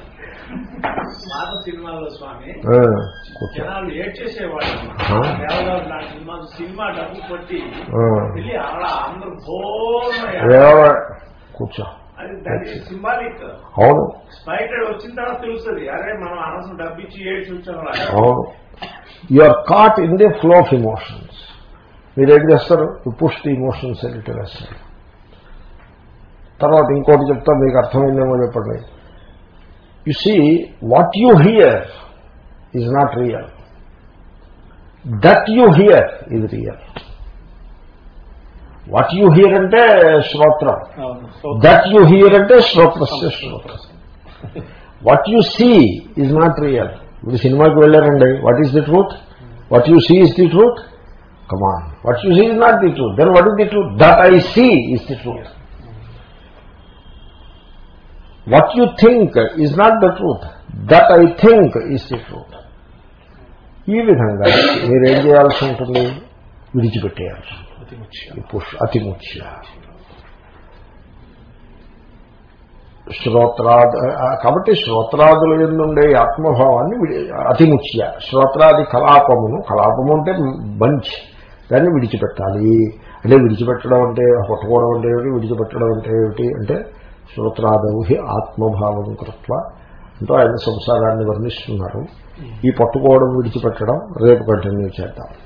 సినిమాల్లో స్వామి జనాలు ఏడ్ చేసేవాళ్ళు ఆ. దేవదాసు లాంటి సినిమా సినిమా డబ్బు కొట్టి ఆ. వెళ్ళి అలా అందరూ భోజనం ఏవ- కూర్చో. అవును. అవును. You are caught in the flow of emotions మీరు ఏం చేస్తారు? పుష్ ది ఇమోషన్స్ ఎడిట్ వేస్తారు తర్వాత ఇంకోటి చెప్తా మీకు అర్థమైందేమో చెప్పండి. You see what you hear is not real that you hear is real what you hear అంటే శ్రోత్రం. దట్ యు హియర్ అంటే శ్రోత్రస్య శ్రోత్ర what you see is not real ఇప్పుడు సినిమాకి వెళ్ళారండి. What is the truth what you see is the truth come on what you see is not the truth then what is the truth that I see is the truth what you think is not the truth that I think is the truth ఈ విధంగా మీరేం చేయాల్సి ఉంటుంది? విడిచిపెట్టేయాల్సి ఉంటుంది. ఈ push అతిముఖ్య శ్రోత్రాద్ కాబట్టి శ్రోత్రాదుల ఎందుండే ఆత్మభావాన్ని అతిముఖ్య శ్రోత్రాది కలాపమును కలాపము అంటే bunch. దాన్ని విడిచిపెట్టాలి. అంటే విడిచిపెట్టడం అంటే పట్టుకోవడం అంటే ఏమిటి? విడిచిపెట్టడం అంటే ఏమిటి? అంటే శ్రోత్రాదవు హి ఆత్మభావం కృత్వ అంటూ ఆయన సంసారాన్ని వర్ణిస్తున్నారు. ఈ పట్టుకోవడం విడిచిపెట్టడం రేపు కంటిన్యూ చేద్దాం.